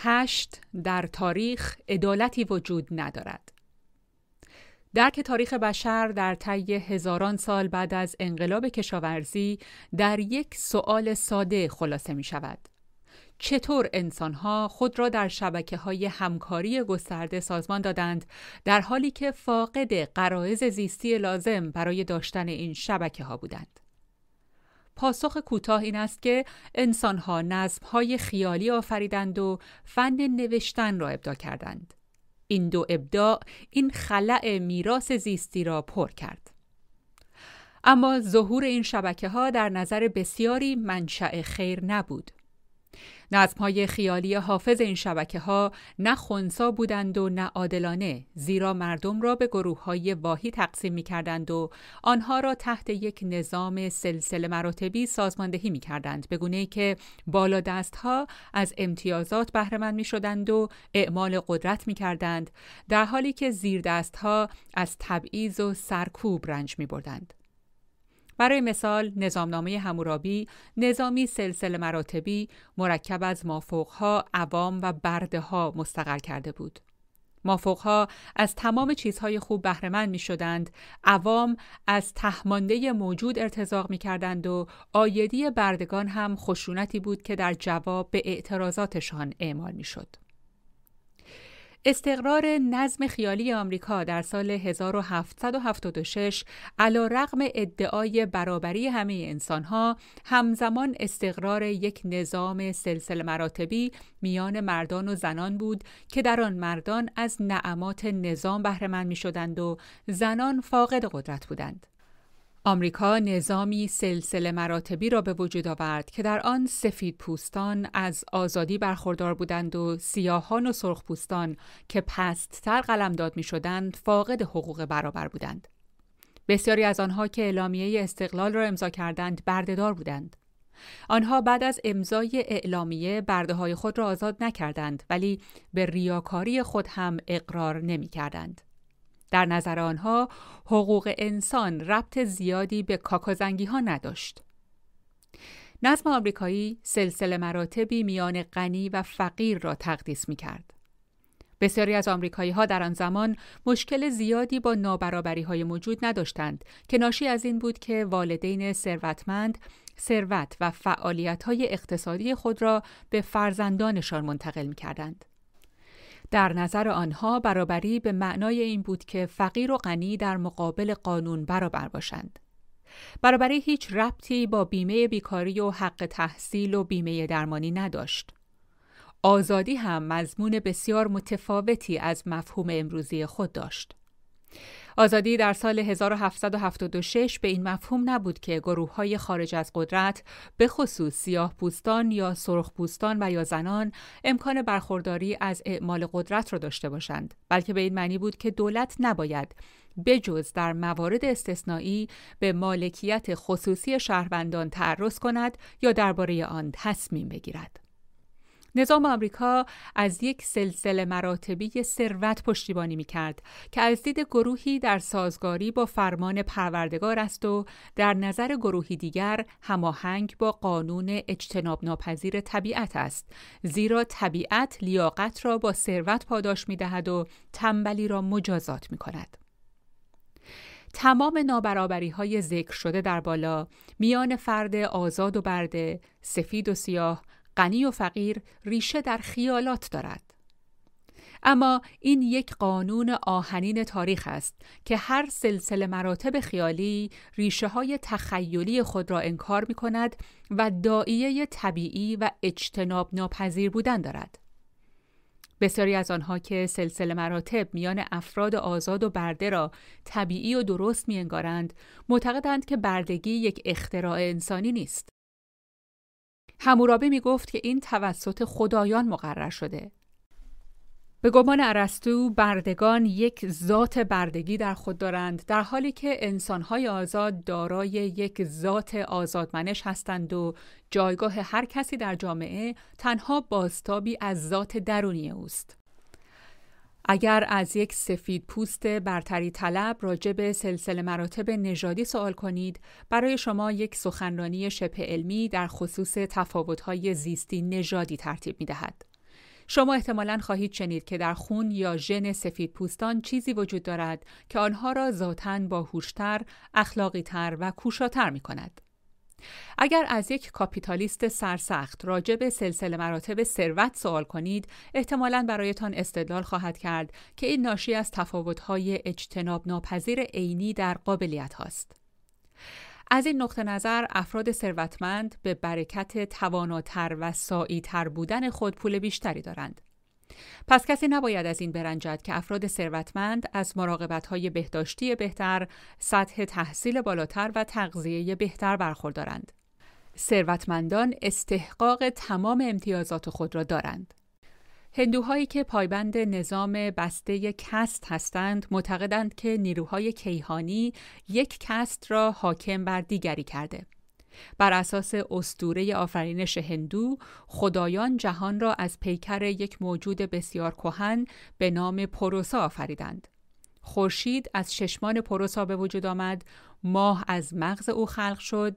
هشت در تاریخ عدالتی وجود ندارد. درک تاریخ بشر در طی هزاران سال بعد از انقلاب کشاورزی در یک سؤال ساده خلاصه می شود. چطور انسانها خود را در شبکه های همکاری گسترده سازمان دادند در حالی که فاقد قرائز زیستی لازم برای داشتن این شبکه ها بودند؟ پاسخ کوتاه این است که انسانها نظمهای خیالی آفریدند و فن نوشتن را ابدا کردند. این دو ابداع این خلع میراث زیستی را پر کرد. اما ظهور این شبکه ها در نظر بسیاری منشأ خیر نبود. نظم های خیالی حافظ این شبکه ها نه خونسا بودند و نه عادلانه زیرا مردم را به گروه های واهی تقسیم می کردند و آنها را تحت یک نظام سلسله مراتبی سازماندهی می کردند به گونه که بالا دست ها از امتیازات بهرهمند می شدند و اعمال قدرت می کردند در حالی که زیر دست ها از تبعیض و سرکوب رنج می بردند. برای مثال نظامنامه همورابی نظامی سلسله مراتبی مرکب از مافوقها، عوام و برده مستقر کرده بود. مافوقها از تمام چیزهای خوب بهرهمند می شدند، عوام از تهمانده موجود ارتزاق می کردند و آیدی بردگان هم خشونتی بود که در جواب به اعتراضاتشان اعمال می شد. استقرار نظم خیالی آمریکا در سال 1776 علا رغم ادعای برابری همه انسانها همزمان استقرار یک نظام سلسله مراتبی میان مردان و زنان بود که در آن مردان از نعمات نظام بهرهمند می شدند و زنان فاقد قدرت بودند. آمریکا نظامی سلسله مراتبی را به وجود آورد که در آن سفید پوستان از آزادی برخوردار بودند و سیاهان و سرخ پوستان که پستتر قلمداد می شدند فاقد حقوق برابر بودند. بسیاری از آنها که اعلامیه استقلال را امضا کردند بردهدار بودند. آنها بعد از امضای اعلامیه برده های خود را آزاد نکردند ولی به ریاکاری خود هم اقرار نمی کردند. در نظر آنها حقوق انسان ربط زیادی به کاکازنگی ها نداشت. نظم آمریکایی سلسله مراتبی میان غنی و فقیر را تقدیس می کرد. بسیاری از آمریکایی ها در آن زمان مشکل زیادی با نابرابری های موجود نداشتند که ناشی از این بود که والدین ثروتمند ثروت و فعالیت های اقتصادی خود را به فرزندانشان منتقل می کردند. در نظر آنها برابری به معنای این بود که فقیر و غنی در مقابل قانون برابر باشند. برابری هیچ ربطی با بیمه بیکاری و حق تحصیل و بیمه درمانی نداشت. آزادی هم مضمون بسیار متفاوتی از مفهوم امروزی خود داشت. آزادی در سال 1776 به این مفهوم نبود که گروه های خارج از قدرت به خصوص سیاه پوستان یا سرخ پوستان و یا زنان امکان برخورداری از اعمال قدرت را داشته باشند بلکه به این معنی بود که دولت نباید بجز در موارد استثنایی به مالکیت خصوصی شهروندان تعرض کند یا درباره آن تصمیم بگیرد. نظام آمریکا از یک سلسله مراتبی ثروت پشتیبانی می کرد که از دید گروهی در سازگاری با فرمان پروردگار است و در نظر گروهی دیگر هماهنگ با قانون اجتناب ناپذیر طبیعت است زیرا طبیعت لیاقت را با ثروت پاداش می دهد و تنبلی را مجازات می کند. تمام نابرابری های ذکر شده در بالا میان فرد آزاد و برده، سفید و سیاه، غنی و فقیر ریشه در خیالات دارد. اما این یک قانون آهنین تاریخ است که هر سلسله مراتب خیالی ریشه های تخیلی خود را انکار می کند و دائیه طبیعی و اجتناب ناپذیر بودن دارد. بسیاری از آنها که سلسله مراتب میان افراد آزاد و برده را طبیعی و درست می انگارند، معتقدند که بردگی یک اختراع انسانی نیست. همورابی می گفت که این توسط خدایان مقرر شده. به گمان ارسطو بردگان یک ذات بردگی در خود دارند در حالی که انسانهای آزاد دارای یک ذات آزادمنش هستند و جایگاه هر کسی در جامعه تنها باستابی از ذات درونی اوست. اگر از یک سفید پوست برتری طلب راجع به سلسله مراتب نژادی سوال کنید برای شما یک سخنرانی شبه علمی در خصوص تفاوت‌های زیستی نژادی ترتیب می‌دهد. شما احتمالا خواهید شنید که در خون یا ژن سفید پوستان چیزی وجود دارد که آنها را ذاتا باهوشتر، اخلاقیتر و کوشاتر می کند. اگر از یک کاپیتالیست سرسخت راجع به سلسله مراتب ثروت سوال کنید احتمالا برایتان استدلال خواهد کرد که این ناشی از تفاوت‌های اجتناب ناپذیر عینی در قابلیت هاست. از این نقطه نظر افراد ثروتمند به برکت تواناتر و سعیتر بودن خود پول بیشتری دارند. پس کسی نباید از این برنجد که افراد ثروتمند از های بهداشتی بهتر، سطح تحصیل بالاتر و تغذیه بهتر برخوردارند. ثروتمندان استحقاق تمام امتیازات خود را دارند. هندوهایی که پایبند نظام بسته کست هستند معتقدند که نیروهای کیهانی یک کست را حاکم بر دیگری کرده. بر اساس اسطوره آفرینش هندو خدایان جهان را از پیکر یک موجود بسیار کهن به نام پروسا آفریدند. خورشید از ششمان پروسا به وجود آمد، ماه از مغز او خلق شد،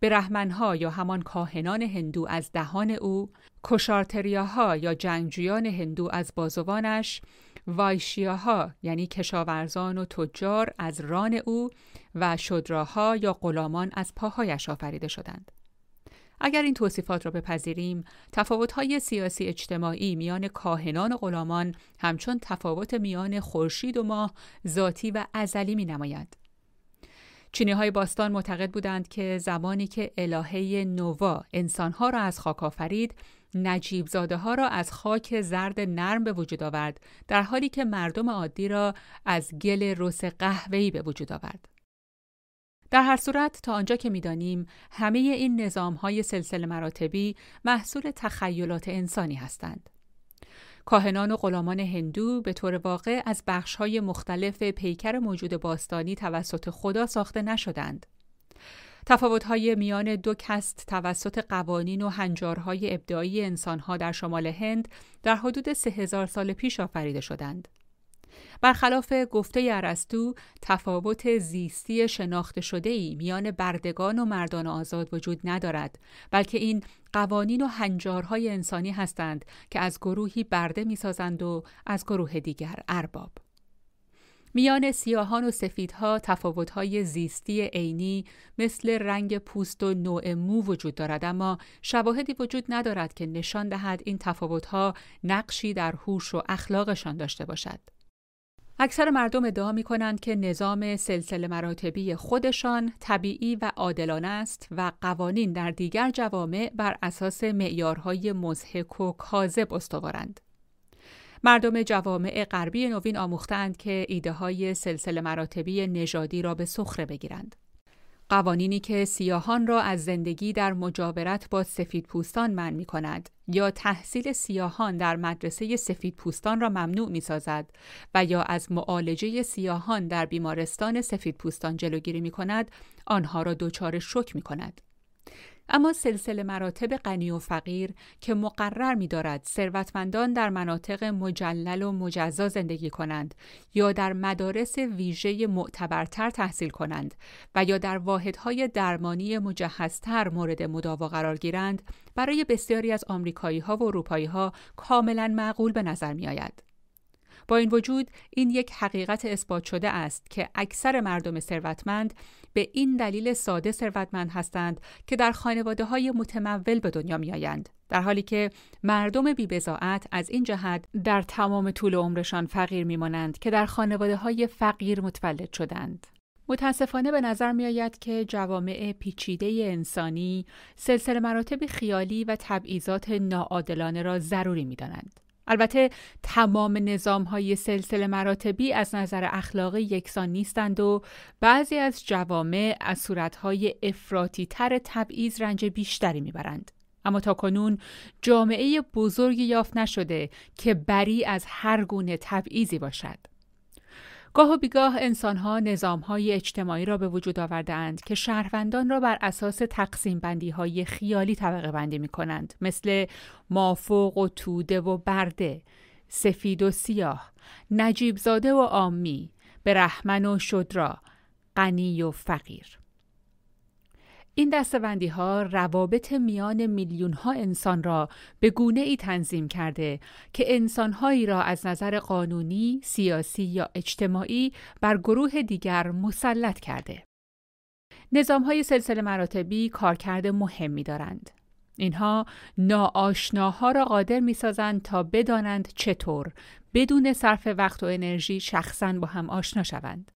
برهمنها یا همان کاهنان هندو از دهان او، کشارتریاها یا جنگجویان هندو از بازوانش، وایشیاها یعنی کشاورزان و تجار از ران او و شدراها یا غلامان از پاهایش آفریده شدند. اگر این توصیفات را بپذیریم، تفاوت‌های سیاسی اجتماعی میان کاهنان و غلامان همچون تفاوت میان خورشید و ماه ذاتی و ازلی می نماید. چینی های باستان معتقد بودند که زمانی که الهه نووا انسانها را از خاک آفرید، نجیب زاده ها را از خاک زرد نرم به وجود آورد در حالی که مردم عادی را از گل رس قهوه‌ای به وجود آورد. در هر صورت تا آنجا که می‌دانیم همه این نظام های سلسله مراتبی محصول تخیلات انسانی هستند. کاهنان و غلامان هندو به طور واقع از های مختلف پیکر موجود باستانی توسط خدا ساخته نشدند. تفاوت‌های میان دو کست توسط قوانین و هنجارهای ابداعی انسانها در شمال هند در حدود سه هزار سال پیش آفریده شدند. برخلاف گفته ارسطو تفاوت زیستی شناخته شده ای میان بردگان و مردان آزاد وجود ندارد بلکه این قوانین و هنجارهای انسانی هستند که از گروهی برده می‌سازند و از گروه دیگر ارباب میان سیاهان و سفیدها تفاوت‌های زیستی عینی مثل رنگ پوست و نوع مو وجود دارد اما شواهدی وجود ندارد که نشان دهد این تفاوت‌ها نقشی در هوش و اخلاقشان داشته باشد. اکثر مردم ادعا می کنند که نظام سلسله مراتبی خودشان طبیعی و عادلانه است و قوانین در دیگر جوامع بر اساس معیارهای مزهک و کاذب استوارند. مردم جوامع غربی نوین آموختند که ایده های سلسله مراتبی نژادی را به سخره بگیرند. قوانینی که سیاهان را از زندگی در مجاورت با سفید پوستان من می کند یا تحصیل سیاهان در مدرسه سفید پوستان را ممنوع می سازد و یا از معالجه سیاهان در بیمارستان سفید پوستان جلوگیری می کند آنها را دچار شک می کند. اما سلسله مراتب غنی و فقیر که مقرر می دارد ثروتمندان در مناطق مجلل و مجزا زندگی کنند یا در مدارس ویژه معتبرتر تحصیل کنند و یا در واحدهای درمانی مجهزتر مورد مداوا قرار گیرند برای بسیاری از آمریکایی ها و اروپایی ها کاملا معقول به نظر می آید. با این وجود این یک حقیقت اثبات شده است که اکثر مردم ثروتمند به این دلیل ساده ثروتمند هستند که در خانواده های متمول به دنیا می آیند. در حالی که مردم بیبزاعت از این جهت در تمام طول عمرشان فقیر میمانند که در خانواده های فقیر متولد شدند. متاسفانه به نظر می آید که جوامع پیچیده انسانی سلسله مراتب خیالی و تبعیضات ناعادلانه را ضروری می دانند. البته تمام نظام های سلسله مراتبی از نظر اخلاقی یکسان نیستند و بعضی از جوامع از صورتهای افراتی تر تبعیض رنج بیشتری می‌برند. اما تا کنون جامعه بزرگی یافت نشده که بری از هر گونه تبعیضی باشد. گاه و بیگاه انسانها نظامهای اجتماعی را به وجود آورده اند که شهروندان را بر اساس تقسیم بندی های خیالی طبقه بندی می کنند مثل مافوق و توده و برده سفید و سیاه نجیب زاده و آمی برهمن و شدرا غنی و فقیر. این دستبندی ها روابط میان میلیون ها انسان را به گونه ای تنظیم کرده که انسان هایی را از نظر قانونی، سیاسی یا اجتماعی بر گروه دیگر مسلط کرده. نظام های سلسله مراتبی کارکرد مهمی دارند. اینها ناآشناها را قادر می سازند تا بدانند چطور بدون صرف وقت و انرژی شخصا با هم آشنا شوند.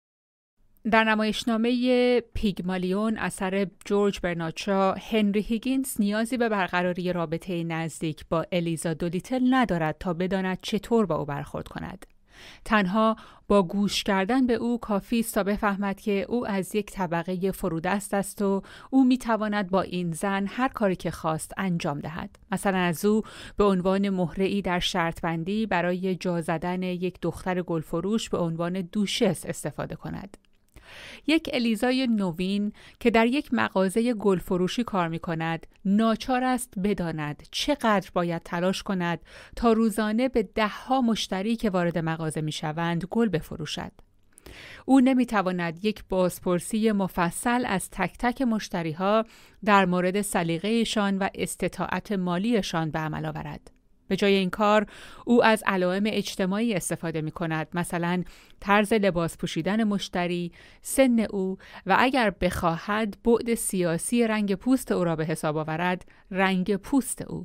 در نمایشنامه پیگمالیون اثر جورج برناتشا هنری هیگینز نیازی به برقراری رابطه نزدیک با الیزا دولیتل ندارد تا بداند چطور با او برخورد کند. تنها با گوش کردن به او کافی است تا بفهمد که او از یک طبقه فرودست است و او می تواند با این زن هر کاری که خواست انجام دهد. مثلا از او به عنوان مهره در شرط بندی برای جا زدن یک دختر گلفروش به عنوان دوشس استفاده کند. یک الیزای نوین که در یک مغازه گلفروشی کار می کند ناچار است بداند چقدر باید تلاش کند تا روزانه به دهها مشتری که وارد مغازه می شوند گل بفروشد. او نمی تواند یک بازپرسی مفصل از تک تک مشتری ها در مورد سلیقه‌شان و استطاعت مالیشان به عمل آورد. به جای این کار او از علائم اجتماعی استفاده می کند. مثلا طرز لباس پوشیدن مشتری، سن او و اگر بخواهد بعد سیاسی رنگ پوست او را به حساب آورد رنگ پوست او.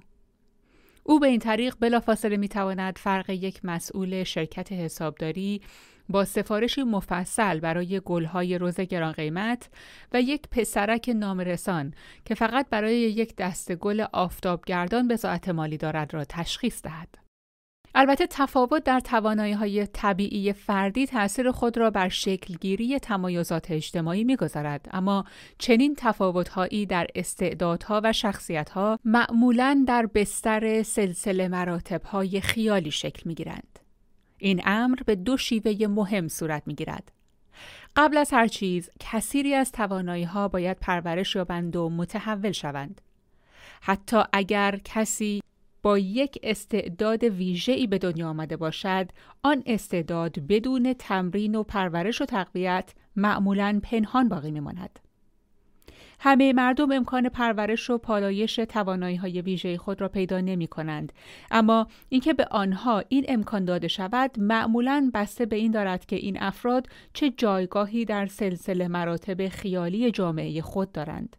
او به این طریق بلافاصله می تواند فرق یک مسئول شرکت حسابداری با سفارشی مفصل برای گلهای روز گران قیمت و یک پسرک نامرسان که فقط برای یک دست گل آفتابگردان به مالی دارد را تشخیص دهد. البته تفاوت در توانایی های طبیعی فردی تاثیر خود را بر شکلگیری تمایزات اجتماعی می‌گذارد اما چنین تفاوتهایی در استعدادها و شخصیتها معمولا در بستر سلسله مراتبهای خیالی شکل می‌گیرند این امر به دو شیوه مهم صورت می گیرد. قبل از هر چیز کثیری از توانایی ها باید پرورش یابند و متحول شوند. حتی اگر کسی با یک استعداد ویژه‌ای به دنیا آمده باشد، آن استعداد بدون تمرین و پرورش و تقویت معمولاً پنهان باقی میماند. همه مردم امکان پرورش و پالایش توانایی های ویژه خود را پیدا نمی کنند. اما اینکه به آنها این امکان داده شود معمولا بسته به این دارد که این افراد چه جایگاهی در سلسله مراتب خیالی جامعه خود دارند.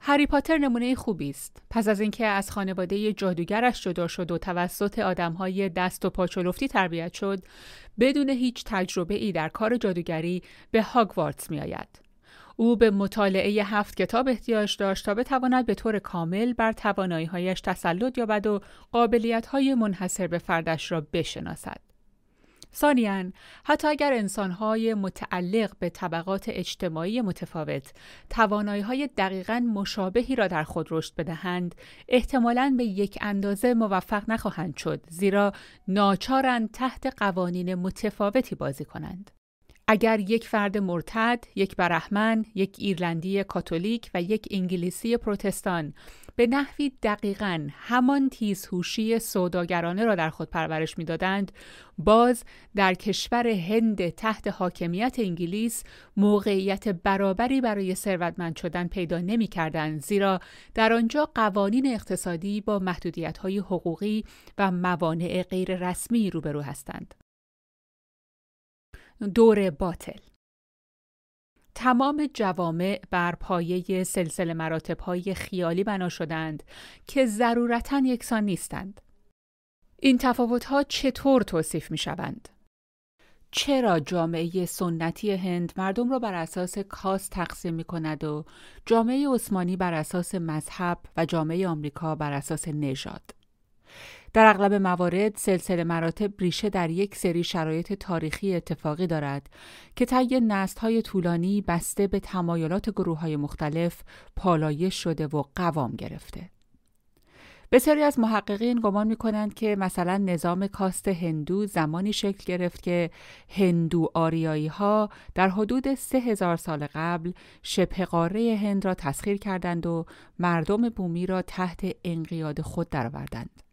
هری پاتر نمونه خوبی است. پس از اینکه از خانواده جادوگرش جدا شد و توسط آدمهای دست و پاچولفتی تربیت شد، بدون هیچ تجربه ای در کار جادوگری به هاگوارتس می آید. او به مطالعه هفت کتاب احتیاج داشت تا بتواند به طور کامل بر تواناییهایش تسلط یابد و قابلیت‌های منحصر به فردش را بشناسد. ثانیاً حتی اگر انسانهای متعلق به طبقات اجتماعی متفاوت توانایی های دقیقا مشابهی را در خود رشد بدهند احتمالاً به یک اندازه موفق نخواهند شد زیرا ناچارند تحت قوانین متفاوتی بازی کنند اگر یک فرد مرتد، یک برهمن، یک ایرلندی کاتولیک و یک انگلیسی پروتستان به نحوی دقیقا همان تیزهوشی سوداگرانه را در خود پرورش می‌دادند باز در کشور هند تحت حاکمیت انگلیس موقعیت برابری برای ثروتمند شدن پیدا نمی زیرا در آنجا قوانین اقتصادی با محدودیت های حقوقی و موانع غیر رسمی روبرو هستند. دور باطل تمام جوامع بر پایه سلسله مراتبهای خیالی بنا شدند که ضرورتا یکسان نیستند. این تفاوتها چطور توصیف می شوند؟ چرا جامعه سنتی هند مردم را بر اساس کاست تقسیم می کند و جامعه عثمانی بر اساس مذهب و جامعه آمریکا بر اساس نژاد؟ در اغلب موارد سلسله مراتب ریشه در یک سری شرایط تاریخی اتفاقی دارد که طی های طولانی بسته به تمایلات گروه های مختلف پالایش شده و قوام گرفته. بسیاری از محققین گمان می کنند که مثلا نظام کاست هندو زمانی شکل گرفت که هندو آریایی ها در حدود سه هزار سال قبل شبه قاره هند را تسخیر کردند و مردم بومی را تحت انقیاد خود درآوردند.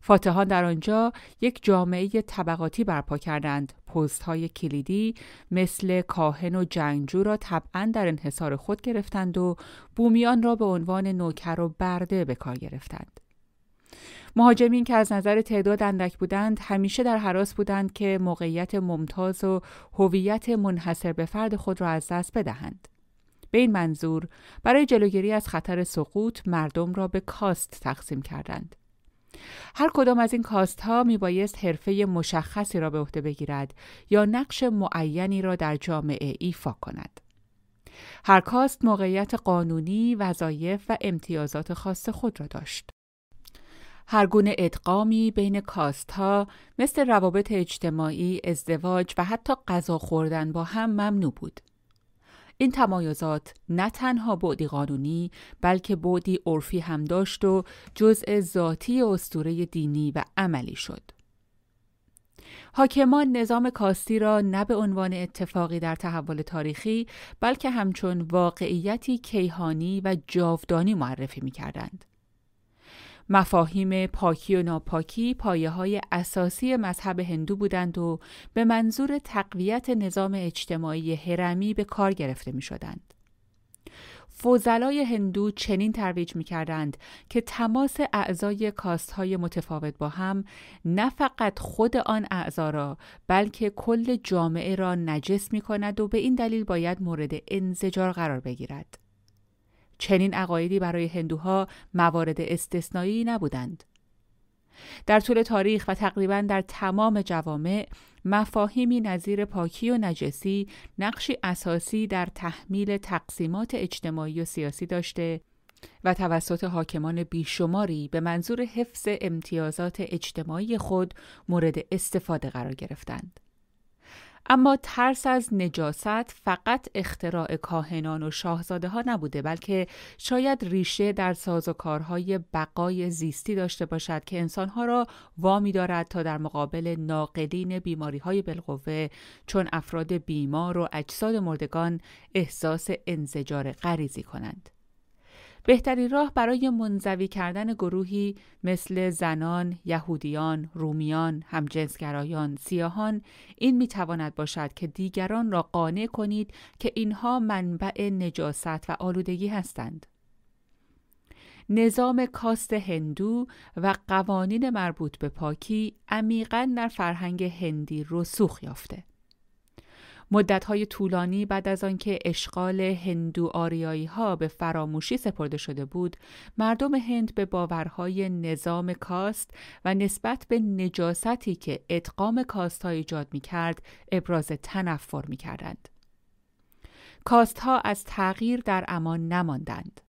فاتحان در آنجا یک جامعه طبقاتی برپا کردند. پست های کلیدی مثل کاهن و جنگجو را طبعا در انحصار خود گرفتند و بومیان را به عنوان نوکر و برده به کار گرفتند. مهاجمین که از نظر تعداد اندک بودند همیشه در حراس بودند که موقعیت ممتاز و هویت منحصر به فرد خود را از دست بدهند. به این منظور برای جلوگیری از خطر سقوط مردم را به کاست تقسیم کردند. هر کدام از این کاست ها می بایست حرفه مشخصی را به عهده بگیرد یا نقش معینی را در جامعه ایفا کند. هر کاست موقعیت قانونی، وظایف و امتیازات خاص خود را داشت. هر گونه ادغامی بین کاست ها مثل روابط اجتماعی، ازدواج و حتی غذا خوردن با هم ممنوع بود. این تمایزات نه تنها بعدی قانونی بلکه بعدی عرفی هم داشت و جزء ذاتی اسطوره دینی و عملی شد. حاکمان نظام کاستی را نه به عنوان اتفاقی در تحول تاریخی بلکه همچون واقعیتی کیهانی و جاودانی معرفی می کردند. مفاهیم پاکی و ناپاکی پایه های اساسی مذهب هندو بودند و به منظور تقویت نظام اجتماعی هرمی به کار گرفته می شدند. فوزلای هندو چنین ترویج می کردند که تماس اعضای کاست های متفاوت با هم نه فقط خود آن اعضا را بلکه کل جامعه را نجس می کند و به این دلیل باید مورد انزجار قرار بگیرد. چنین عقایدی برای هندوها موارد استثنایی نبودند. در طول تاریخ و تقریبا در تمام جوامع مفاهیمی نظیر پاکی و نجسی نقشی اساسی در تحمیل تقسیمات اجتماعی و سیاسی داشته و توسط حاکمان بیشماری به منظور حفظ امتیازات اجتماعی خود مورد استفاده قرار گرفتند. اما ترس از نجاست فقط اختراع کاهنان و شاهزاده ها نبوده بلکه شاید ریشه در سازوکارهای بقای زیستی داشته باشد که انسانها را وامی دارد تا در مقابل ناقلین بیماری های بالقوه چون افراد بیمار و اجساد مردگان احساس انزجار غریزی کنند. بهترین راه برای منزوی کردن گروهی مثل زنان، یهودیان، رومیان، همجنسگرایان، سیاهان این می‌تواند باشد که دیگران را قانع کنید که اینها منبع نجاست و آلودگی هستند. نظام کاست هندو و قوانین مربوط به پاکی عمیقا در فرهنگ هندی رسوخ یافته. مدتهای طولانی بعد از آنکه اشغال هندو آریایی ها به فراموشی سپرده شده بود، مردم هند به باورهای نظام کاست و نسبت به نجاستی که ادغام کاست ها ایجاد می کرد، ابراز تنفر می کردند. کاست ها از تغییر در امان نماندند.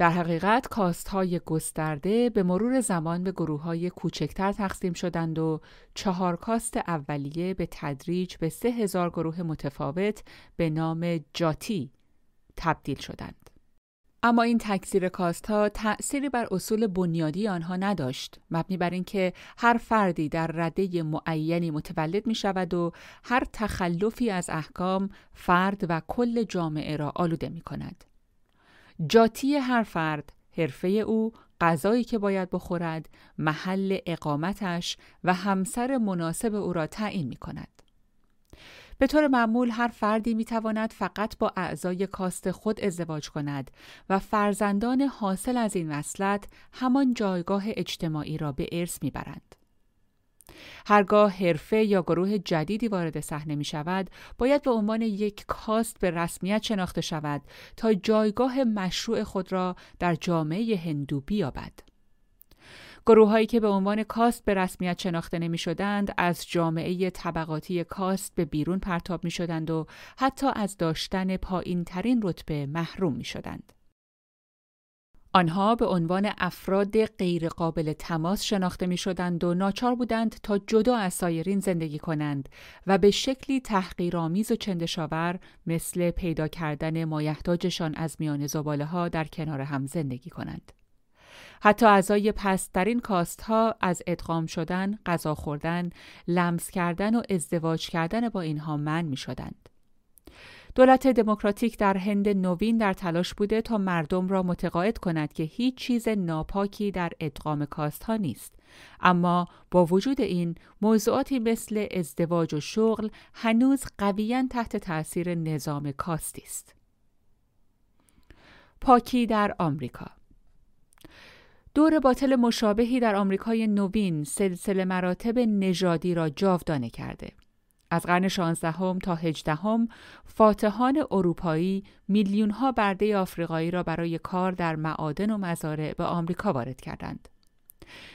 در حقیقت کاست های گسترده به مرور زمان به گروه های کوچکتر تقسیم شدند و چهار کاست اولیه به تدریج به سه هزار گروه متفاوت به نام جاتی تبدیل شدند. اما این تکثیر کاست ها تأثیری بر اصول بنیادی آنها نداشت مبنی بر اینکه هر فردی در رده معینی متولد می شود و هر تخلفی از احکام فرد و کل جامعه را آلوده می کند. جاتی هر فرد، حرفه او، غذایی که باید بخورد، محل اقامتش و همسر مناسب او را تعیین می کند. به طور معمول هر فردی می تواند فقط با اعضای کاست خود ازدواج کند و فرزندان حاصل از این وصلت همان جایگاه اجتماعی را به ارث می برند. هرگاه حرفه یا گروه جدیدی وارد صحنه می شود باید به عنوان یک کاست به رسمیت شناخته شود تا جایگاه مشروع خود را در جامعه هندو بیابد. گروه هایی که به عنوان کاست به رسمیت شناخته نمی شدند از جامعه طبقاتی کاست به بیرون پرتاب می شدند و حتی از داشتن پایین ترین رتبه محروم می شدند. آنها به عنوان افراد غیرقابل تماس شناخته می شدند و ناچار بودند تا جدا از سایرین زندگی کنند و به شکلی تحقیرآمیز و چندشاور مثل پیدا کردن مایحتاجشان از میان زباله ها در کنار هم زندگی کنند. حتی اعضای پسترین کاست ها از ادغام شدن، غذا خوردن، لمس کردن و ازدواج کردن با اینها من می شدند. دولت دموکراتیک در هند نوین در تلاش بوده تا مردم را متقاعد کند که هیچ چیز ناپاکی در ادغام کاست ها نیست. اما با وجود این موضوعاتی مثل ازدواج و شغل هنوز قویا تحت تاثیر نظام کاستی است. پاکی در آمریکا. دور باطل مشابهی در آمریکای نوین سلسله مراتب نژادی را جاودانه کرده. از قرن 16 تا 18 هم فاتحان اروپایی میلیون ها برده آفریقایی را برای کار در معادن و مزارع به آمریکا وارد کردند.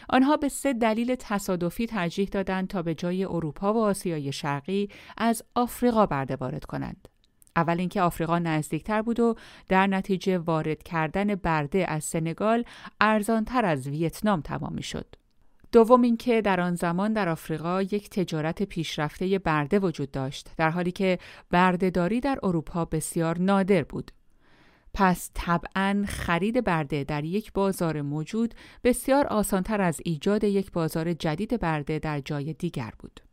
آنها به سه دلیل تصادفی ترجیح دادند تا به جای اروپا و آسیای شرقی از آفریقا برده وارد کنند. اول اینکه آفریقا نزدیکتر بود و در نتیجه وارد کردن برده از سنگال ارزانتر از ویتنام تمام شد. دوم اینکه در آن زمان در آفریقا یک تجارت پیشرفته برده وجود داشت در حالی که بردهداری در اروپا بسیار نادر بود. پس طبعا خرید برده در یک بازار موجود بسیار آسانتر از ایجاد یک بازار جدید برده در جای دیگر بود.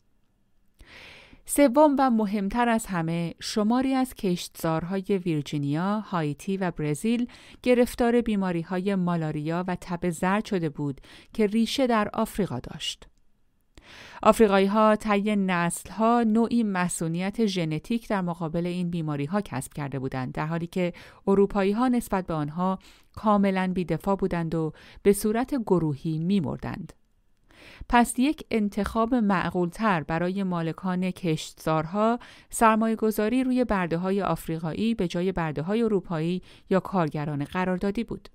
سوم و مهمتر از همه شماری از کشتزارهای ویرجینیا، هایتی و برزیل گرفتار بیماری های مالاریا و تب زرد شده بود که ریشه در آفریقا داشت. آفریقایی ها طی نسل ها نوعی مسئولیت ژنتیک در مقابل این بیماری ها کسب کرده بودند در حالی که اروپایی ها نسبت به آنها کاملا بیدفاع بودند و به صورت گروهی می مردند. پس یک انتخاب معقولتر برای مالکان کشتزارها سرمایه گذاری روی برده های آفریقایی به جای برده های اروپایی یا کارگران قراردادی بود.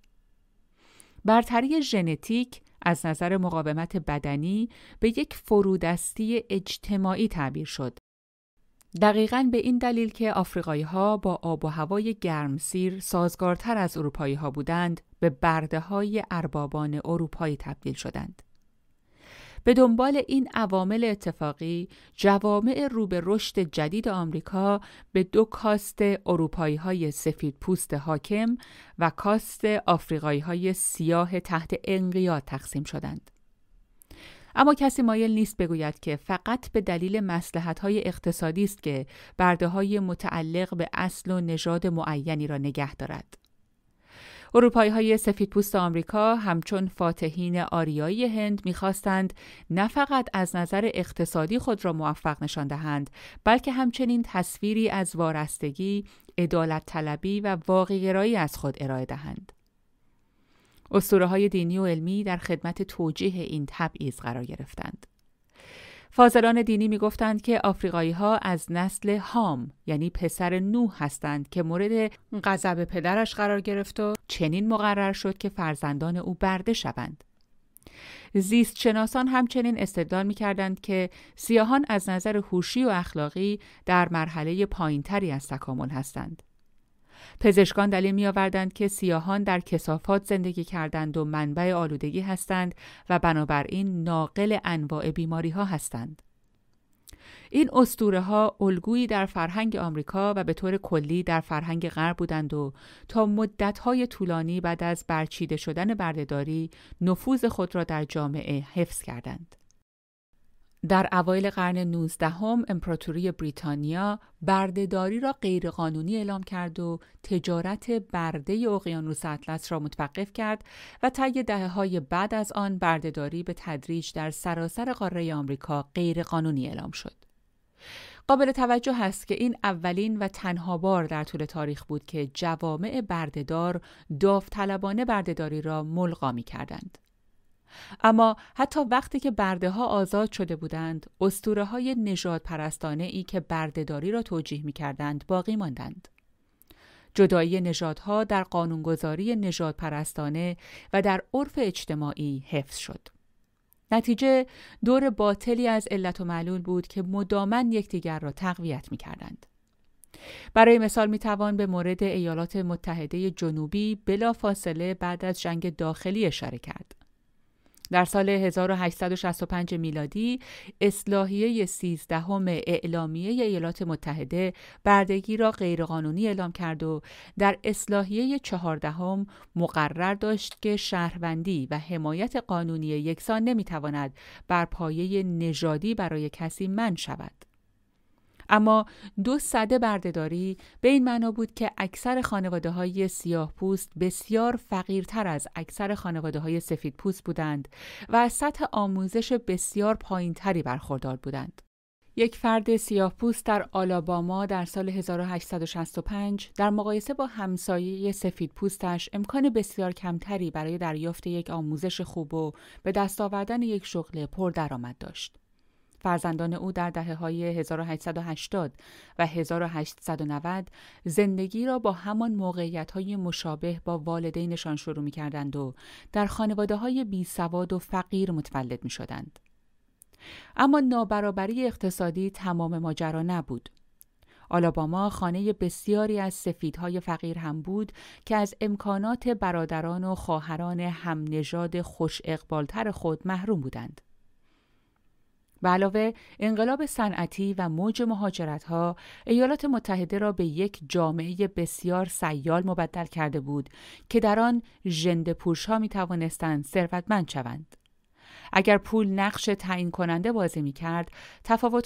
برتری ژنتیک از نظر مقاومت بدنی به یک فرودستی اجتماعی تعبیر شد. دقیقا به این دلیل که آفریقایی ها با آب و هوای گرمسیر سازگارتر از اروپایی ها بودند به برده های اربابان اروپایی تبدیل شدند. به دنبال این عوامل اتفاقی جوامع رو به رشد جدید آمریکا به دو کاست اروپایی های سفید پوست حاکم و کاست آفریقایی های سیاه تحت انقیاد تقسیم شدند. اما کسی مایل نیست بگوید که فقط به دلیل مسلحت های اقتصادی است که برده های متعلق به اصل و نژاد معینی را نگه دارد. اروپایی های سفیدپوست آمریکا همچون فاتحین آریایی هند می‌خواستند نه فقط از نظر اقتصادی خود را موفق نشان دهند بلکه همچنین تصویری از وارستگی، عدالت طلبی و واقعگرایی از خود ارائه دهند. اسطوره های دینی و علمی در خدمت توجیه این تبعیض قرار گرفتند. فاضلان دینی می‌گفتند که آفریقایی ها از نسل هام یعنی پسر نوح هستند که مورد غضب پدرش قرار گرفت و چنین مقرر شد که فرزندان او برده شوند. زیست شناسان همچنین استدلال می کردند که سیاهان از نظر هوشی و اخلاقی در مرحله پایینتری از تکامل هستند. پزشکان دلیل می آوردند که سیاهان در کسافات زندگی کردند و منبع آلودگی هستند و بنابراین ناقل انواع بیماری ها هستند. این استوره ها الگویی در فرهنگ آمریکا و به طور کلی در فرهنگ غرب بودند و تا مدت های طولانی بعد از برچیده شدن بردهداری نفوذ خود را در جامعه حفظ کردند. در اوایل قرن 19 هم امپراتوری بریتانیا بردهداری را غیرقانونی اعلام کرد و تجارت برده اقیانوس اطلس را متوقف کرد و طی دهه های بعد از آن بردهداری به تدریج در سراسر قاره آمریکا غیرقانونی اعلام شد. قابل توجه است که این اولین و تنها بار در طول تاریخ بود که جوامع بردهدار داوطلبانه بردهداری را ملغا می کردند. اما حتی وقتی که برده ها آزاد شده بودند، استوره های نجات پرستانه ای که بردهداری را توجیه می کردند باقی ماندند. جدایی نژادها در قانونگذاری نژاد پرستانه و در عرف اجتماعی حفظ شد. نتیجه دور باطلی از علت و معلول بود که مدامن یکدیگر را تقویت می کردند. برای مثال می توان به مورد ایالات متحده جنوبی بلا فاصله بعد از جنگ داخلی اشاره کرد. در سال 1865 میلادی اصلاحیه 13 اعلامیه ایالات متحده بردگی را غیرقانونی اعلام کرد و در اصلاحیه 14 مقرر داشت که شهروندی و حمایت قانونی یکسان نمی‌تواند بر پایه نژادی برای کسی من شود. اما دو صده بردهداری به این معنا بود که اکثر خانواده های سیاه پوست بسیار فقیرتر از اکثر خانواده های سفید پوست بودند و از سطح آموزش بسیار پایینتری برخوردار بودند. یک فرد سیاه پوست در آلاباما در سال 1865 در مقایسه با همسایه سفید پوستش امکان بسیار کمتری برای دریافت یک آموزش خوب و به دست آوردن یک شغل پردرآمد داشت. فرزندان او در دهه های 1880 و 1890 زندگی را با همان موقعیت های مشابه با والدینشان شروع می کردند و در خانواده های بی سواد و فقیر متولد می شدند. اما نابرابری اقتصادی تمام ماجرا نبود. آلاباما خانه بسیاری از سفیدهای فقیر هم بود که از امکانات برادران و خواهران هم نژاد خوش اقبالتر خود محروم بودند. به علاوه انقلاب صنعتی و موج مهاجرت ها ایالات متحده را به یک جامعه بسیار سیال مبدل کرده بود که در آن ژنده پوش ها می توانستند ثروتمند شوند. اگر پول نقش تعیین کننده بازی می کرد،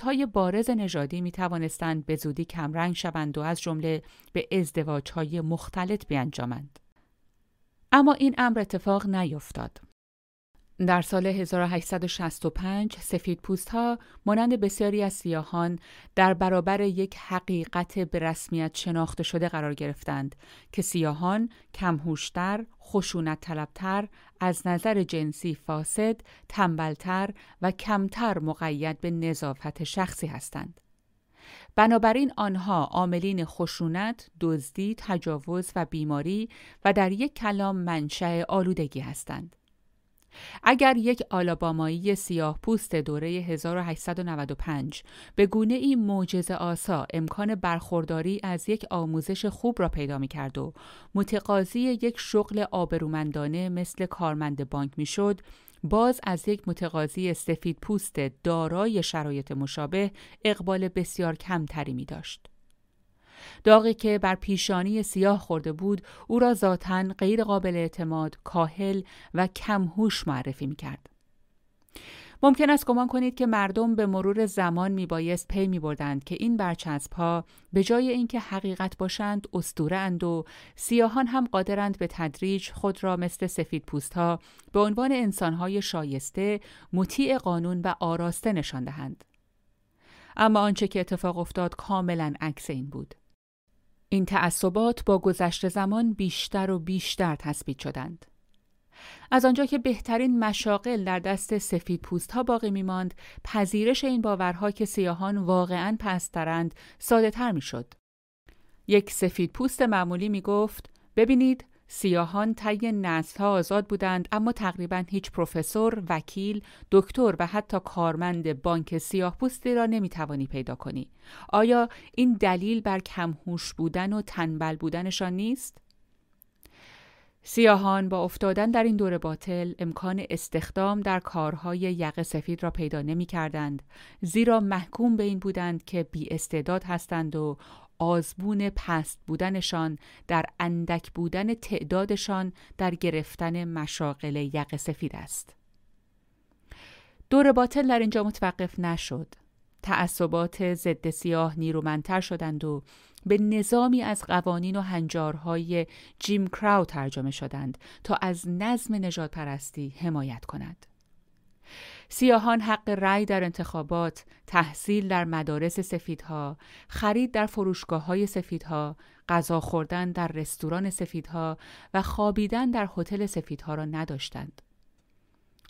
های بارز نژادی می توانستند به زودی کمرنگ شوند و از جمله به های مختلط بیانجامند. اما این امر اتفاق نیفتاد. در سال 1865 سفید پوست ها مانند بسیاری از سیاهان در برابر یک حقیقت به رسمیت شناخته شده قرار گرفتند که سیاهان کمهوشتر، خشونت طلبتر، از نظر جنسی فاسد، تنبلتر و کمتر مقید به نظافت شخصی هستند. بنابراین آنها عاملین خشونت، دزدی، تجاوز و بیماری و در یک کلام منشأ آلودگی هستند. اگر یک آلابامایی سیاه پوست دوره 1895 به گونه ای موجز آسا امکان برخورداری از یک آموزش خوب را پیدا می کرد و متقاضی یک شغل آبرومندانه مثل کارمند بانک می شد، باز از یک متقاضی سفید پوست دارای شرایط مشابه اقبال بسیار کمتری می داشت. داغی که بر پیشانی سیاه خورده بود او را ذاتا غیر قابل اعتماد، کاهل و کمهوش معرفی می کرد. ممکن است گمان کنید که مردم به مرور زمان می بایست پی بردند که این برچسب ها به جای اینکه حقیقت باشند استوره اند و سیاهان هم قادرند به تدریج خود را مثل سفید پوست ها به عنوان انسان های شایسته، مطیع قانون و آراسته نشان دهند. اما آنچه که اتفاق افتاد کاملا عکس این بود. این تعصبات با گذشت زمان بیشتر و بیشتر تثبیت شدند. از آنجا که بهترین مشاقل در دست سفید پوست ها باقی می ماند، پذیرش این باورها که سیاهان واقعا پسترند ساده تر می شد. یک سفید پوست معمولی می گفت ببینید سیاهان طی نسلها آزاد بودند اما تقریبا هیچ پروفسور، وکیل، دکتر و حتی کارمند بانک سیاه پوستی را نمی توانی پیدا کنی. آیا این دلیل بر کمهوش بودن و تنبل بودنشان نیست؟ سیاهان با افتادن در این دور باطل امکان استخدام در کارهای یق سفید را پیدا نمی کردند زیرا محکوم به این بودند که بی استعداد هستند و آزمون پست بودنشان در اندک بودن تعدادشان در گرفتن مشاقل یق سفید است. دور باطل در اینجا متوقف نشد. تعصبات ضد سیاه نیرومندتر شدند و به نظامی از قوانین و هنجارهای جیم کراو ترجمه شدند تا از نظم نجات پرستی حمایت کند. سیاهان حق رأی در انتخابات، تحصیل در مدارس سفیدها، خرید در فروشگاه های سفیدها، غذا خوردن در رستوران سفیدها و خوابیدن در هتل سفیدها را نداشتند.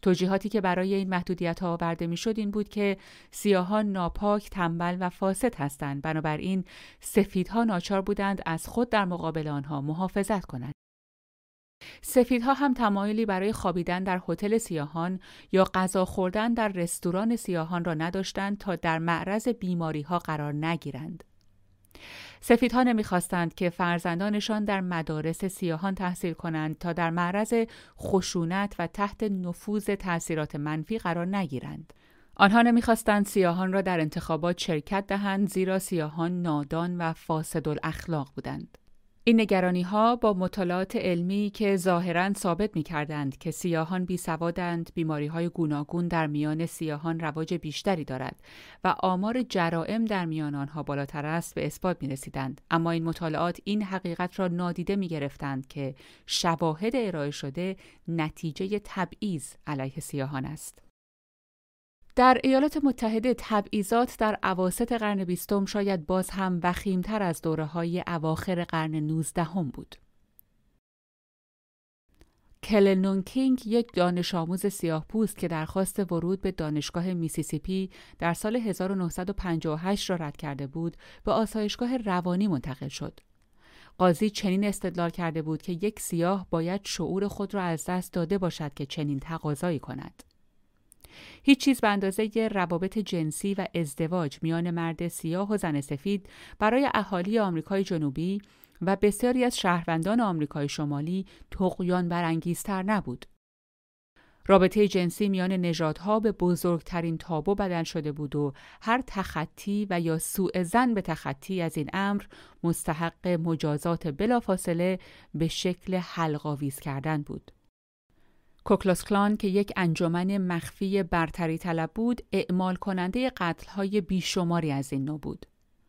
توجیهاتی که برای این محدودیت ها آورده می‌شد این بود که سیاهان ناپاک، تنبل و فاسد هستند بنابراین سفیدها ناچار بودند از خود در مقابل آنها محافظت کنند. سفیدها هم تمایلی برای خوابیدن در هتل سیاهان یا غذا خوردن در رستوران سیاهان را نداشتند تا در معرض بیماری ها قرار نگیرند. سفیدها نمی‌خواستند که فرزندانشان در مدارس سیاهان تحصیل کنند تا در معرض خشونت و تحت نفوذ تأثیرات منفی قرار نگیرند. آنها نمی‌خواستند سیاهان را در انتخابات شرکت دهند زیرا سیاهان نادان و فاسد الاخلاق بودند. این نگرانی ها با مطالعات علمی که ظاهرا ثابت می کردند که سیاهان بی سوادند بیماری های گوناگون در میان سیاهان رواج بیشتری دارد و آمار جرائم در میان آنها بالاتر است به اثبات می رسیدند. اما این مطالعات این حقیقت را نادیده می گرفتند که شواهد ارائه شده نتیجه تبعیض علیه سیاهان است. در ایالات متحده تبعیضات در عواست قرن بیستم شاید باز هم وخیمتر از دوره های اواخر قرن نوزدهم بود. کلنون کینگ یک دانش آموز سیاه پوست که درخواست ورود به دانشگاه میسیسیپی در سال 1958 را رد کرده بود به آسایشگاه روانی منتقل شد. قاضی چنین استدلال کرده بود که یک سیاه باید شعور خود را از دست داده باشد که چنین تقاضایی کند. هیچ چیز به اندازه روابط جنسی و ازدواج میان مرد سیاه و زن سفید برای اهالی آمریکای جنوبی و بسیاری از شهروندان آمریکای شمالی تقیان برانگیزتر نبود. رابطه جنسی میان نژادها به بزرگترین تابو بدل شده بود و هر تخطی و یا سوء زن به تخطی از این امر مستحق مجازات بلافاصله به شکل حلقاویز کردن بود. کوکلاس کلان که یک انجمن مخفی برتری طلب بود اعمال کننده قتلهای بیشماری از این نوع بود.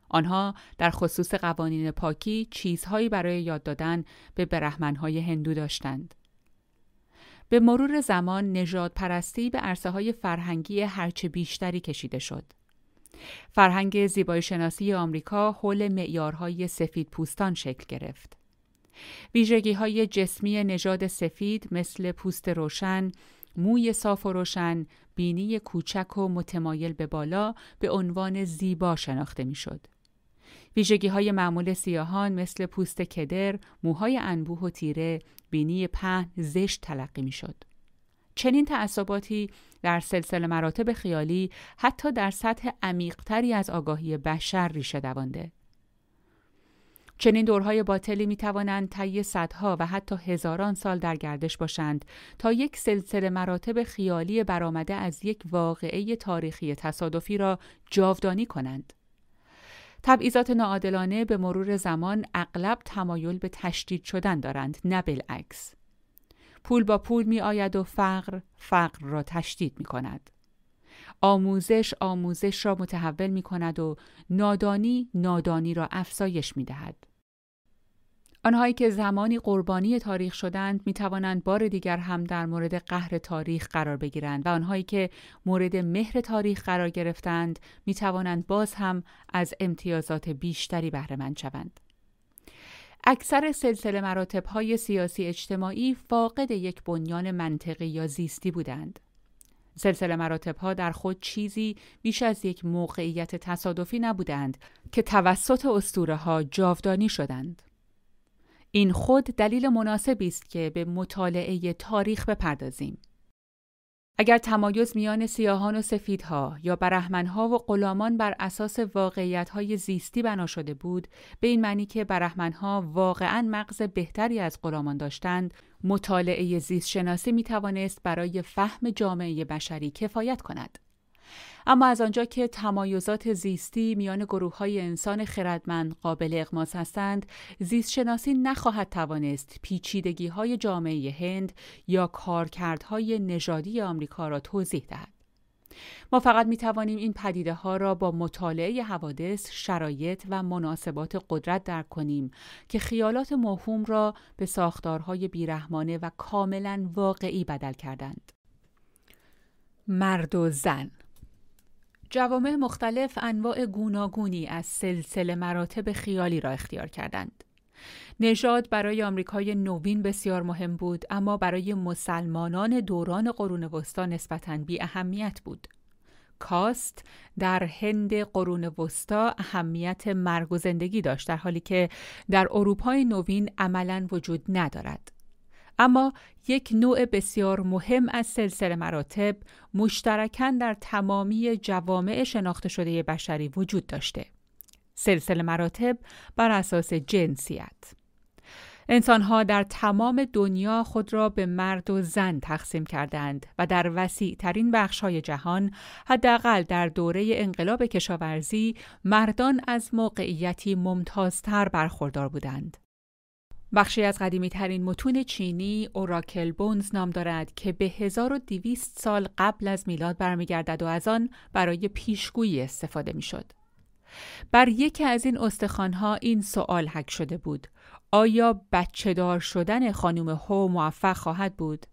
آنها در خصوص قوانین پاکی چیزهایی برای یاد دادن به برهمنهای هندو داشتند. به مرور زمان نجات پرستی به عرصه های فرهنگی هرچه بیشتری کشیده شد. فرهنگ زیبایی شناسی آمریکا حول معیارهای سفید پوستان شکل گرفت. ویژگی های جسمی نژاد سفید مثل پوست روشن، موی صاف و روشن، بینی کوچک و متمایل به بالا به عنوان زیبا شناخته می‌شد. ویژگی های معمول سیاهان مثل پوست کدر، موهای انبوه و تیره، بینی پهن، زشت تلقی می‌شد. چنین تعصباتی در سلسله مراتب خیالی حتی در سطح عمیقتری از آگاهی بشر ریشه دوانده. چنین دورهای باطلی می توانند طی صدها و حتی هزاران سال در گردش باشند تا یک سلسله مراتب خیالی برآمده از یک واقعه تاریخی تصادفی را جاودانی کنند. تبعیضات ناعادلانه به مرور زمان اغلب تمایل به تشدید شدن دارند نه بالعکس. پول با پول می آید و فقر فقر را تشدید می کند. آموزش آموزش را متحول می کند و نادانی نادانی را افزایش می دهد. آنهایی که زمانی قربانی تاریخ شدند می توانند بار دیگر هم در مورد قهر تاریخ قرار بگیرند و آنهایی که مورد مهر تاریخ قرار گرفتند می توانند باز هم از امتیازات بیشتری بهره مند شوند. اکثر سلسله مراتب های سیاسی اجتماعی فاقد یک بنیان منطقی یا زیستی بودند. سلسله مراتب ها در خود چیزی بیش از یک موقعیت تصادفی نبودند که توسط اسطوره ها جاودانی شدند. این خود دلیل مناسبی است که به مطالعه تاریخ بپردازیم. اگر تمایز میان سیاهان و سفیدها یا برهمنها و غلامان بر اساس واقعیتهای زیستی بنا شده بود به این معنی که برهمنها واقعا مغز بهتری از غلامان داشتند مطالعه زیست شناسی می برای فهم جامعه بشری کفایت کند اما از آنجا که تمایزات زیستی میان گروه های انسان خردمند قابل اقماس هستند، زیست شناسی نخواهد توانست پیچیدگی های جامعه هند یا کارکردهای نژادی آمریکا را توضیح دهد. ما فقط می توانیم این پدیده ها را با مطالعه حوادث، شرایط و مناسبات قدرت درک کنیم که خیالات موهوم را به ساختارهای بیرحمانه و کاملا واقعی بدل کردند. مرد و زن جوامع مختلف انواع گوناگونی از سلسله مراتب خیالی را اختیار کردند. نژاد برای آمریکای نوین بسیار مهم بود اما برای مسلمانان دوران قرون وسطا نسبتاً بی اهمیت بود. کاست در هند قرون وسطا اهمیت مرگ و زندگی داشت در حالی که در اروپای نوین عملا وجود ندارد. اما یک نوع بسیار مهم از سلسله مراتب مشترکاً در تمامی جوامع شناخته شده بشری وجود داشته. سلسله مراتب بر اساس جنسیت انسانها در تمام دنیا خود را به مرد و زن تقسیم کردند و در وسیع ترین بخش جهان حداقل در دوره انقلاب کشاورزی مردان از موقعیتی ممتازتر برخوردار بودند. بخشی از قدیمی ترین متون چینی اوراکل بونز نام دارد که به 1200 سال قبل از میلاد برمیگردد و از آن برای پیشگویی استفاده می‌شد. بر یکی از این استخوانها این سوال حک شده بود آیا بچه دار شدن خانم هو موفق خواهد بود؟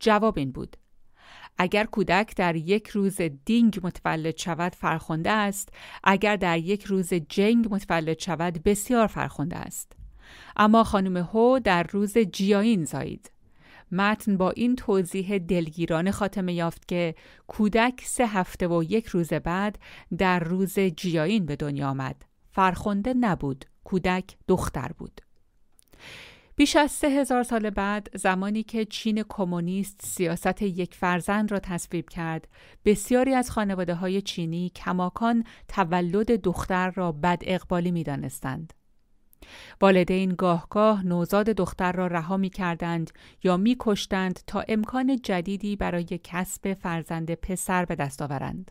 جواب این بود اگر کودک در یک روز دینگ متولد شود فرخنده است اگر در یک روز جنگ متولد شود بسیار فرخنده است اما خانم هو در روز جیاین زایید. متن با این توضیح دلگیرانه خاتمه یافت که کودک سه هفته و یک روز بعد در روز جیاین به دنیا آمد. فرخنده نبود. کودک دختر بود. بیش از سه هزار سال بعد زمانی که چین کمونیست سیاست یک فرزند را تصویب کرد بسیاری از خانواده های چینی کماکان تولد دختر را بد اقبالی می دانستند. والدین گاهگاه نوزاد دختر را رها می کردند یا می کشتند تا امکان جدیدی برای کسب فرزند پسر به دست آورند.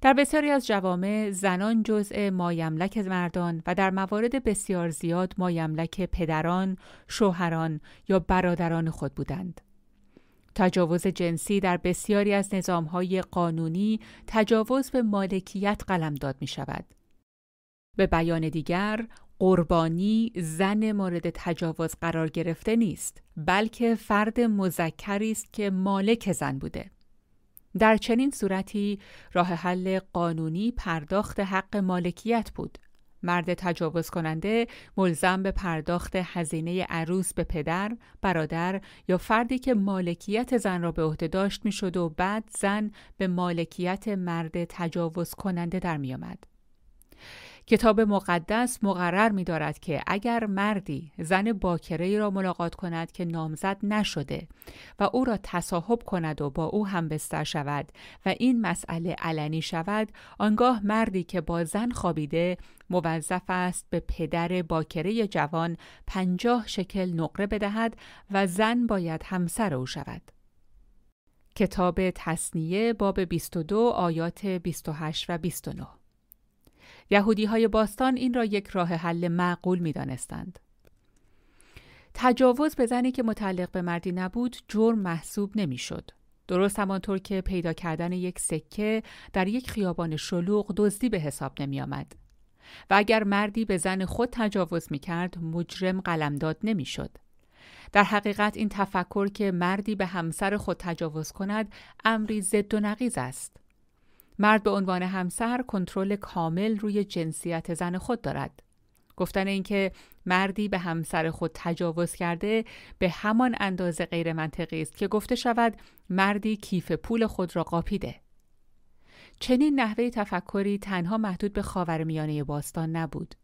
در بسیاری از جوامع زنان جزء مایملک مردان و در موارد بسیار زیاد مایملک پدران، شوهران یا برادران خود بودند. تجاوز جنسی در بسیاری از نظامهای قانونی تجاوز به مالکیت قلمداد می شود. به بیان دیگر، قربانی زن مورد تجاوز قرار گرفته نیست بلکه فرد مذکری است که مالک زن بوده در چنین صورتی راه حل قانونی پرداخت حق مالکیت بود مرد تجاوز کننده ملزم به پرداخت هزینه عروس به پدر، برادر یا فردی که مالکیت زن را به عهده داشت می‌شد و بعد زن به مالکیت مرد تجاوز کننده در می آمد. کتاب مقدس مقرر می دارد که اگر مردی زن باکره را ملاقات کند که نامزد نشده و او را تصاحب کند و با او هم بستر شود و این مسئله علنی شود آنگاه مردی که با زن خوابیده موظف است به پدر باکره جوان پنجاه شکل نقره بدهد و زن باید همسر او شود. کتاب تصنیه باب 22 آیات 28 و 29 یهودی های باستان این را یک راه حل معقول می دانستند. تجاوز به زنی که متعلق به مردی نبود جرم محسوب نمی‌شد. درست همانطور که پیدا کردن یک سکه در یک خیابان شلوغ دزدی به حساب نمی آمد. و اگر مردی به زن خود تجاوز می کرد مجرم قلمداد نمی شد. در حقیقت این تفکر که مردی به همسر خود تجاوز کند امری ضد و نقیز است. مرد به عنوان همسر کنترل کامل روی جنسیت زن خود دارد. گفتن اینکه مردی به همسر خود تجاوز کرده به همان اندازه غیر منطقی است که گفته شود مردی کیف پول خود را قاپیده. چنین نحوه تفکری تنها محدود به خاورمیانه باستان نبود.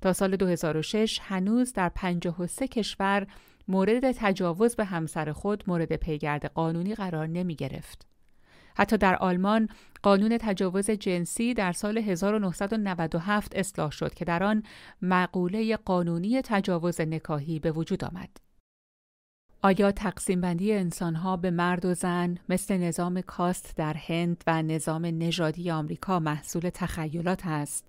تا سال 2006 هنوز در 53 کشور مورد تجاوز به همسر خود مورد پیگرد قانونی قرار نمی گرفت. حتی در آلمان قانون تجاوز جنسی در سال 1997 اصلاح شد که در آن مقوله قانونی تجاوز نکاهی به وجود آمد. آیا تقسیم بندی انسانها به مرد و زن مثل نظام کاست در هند و نظام نژادی آمریکا محصول تخیلات است؟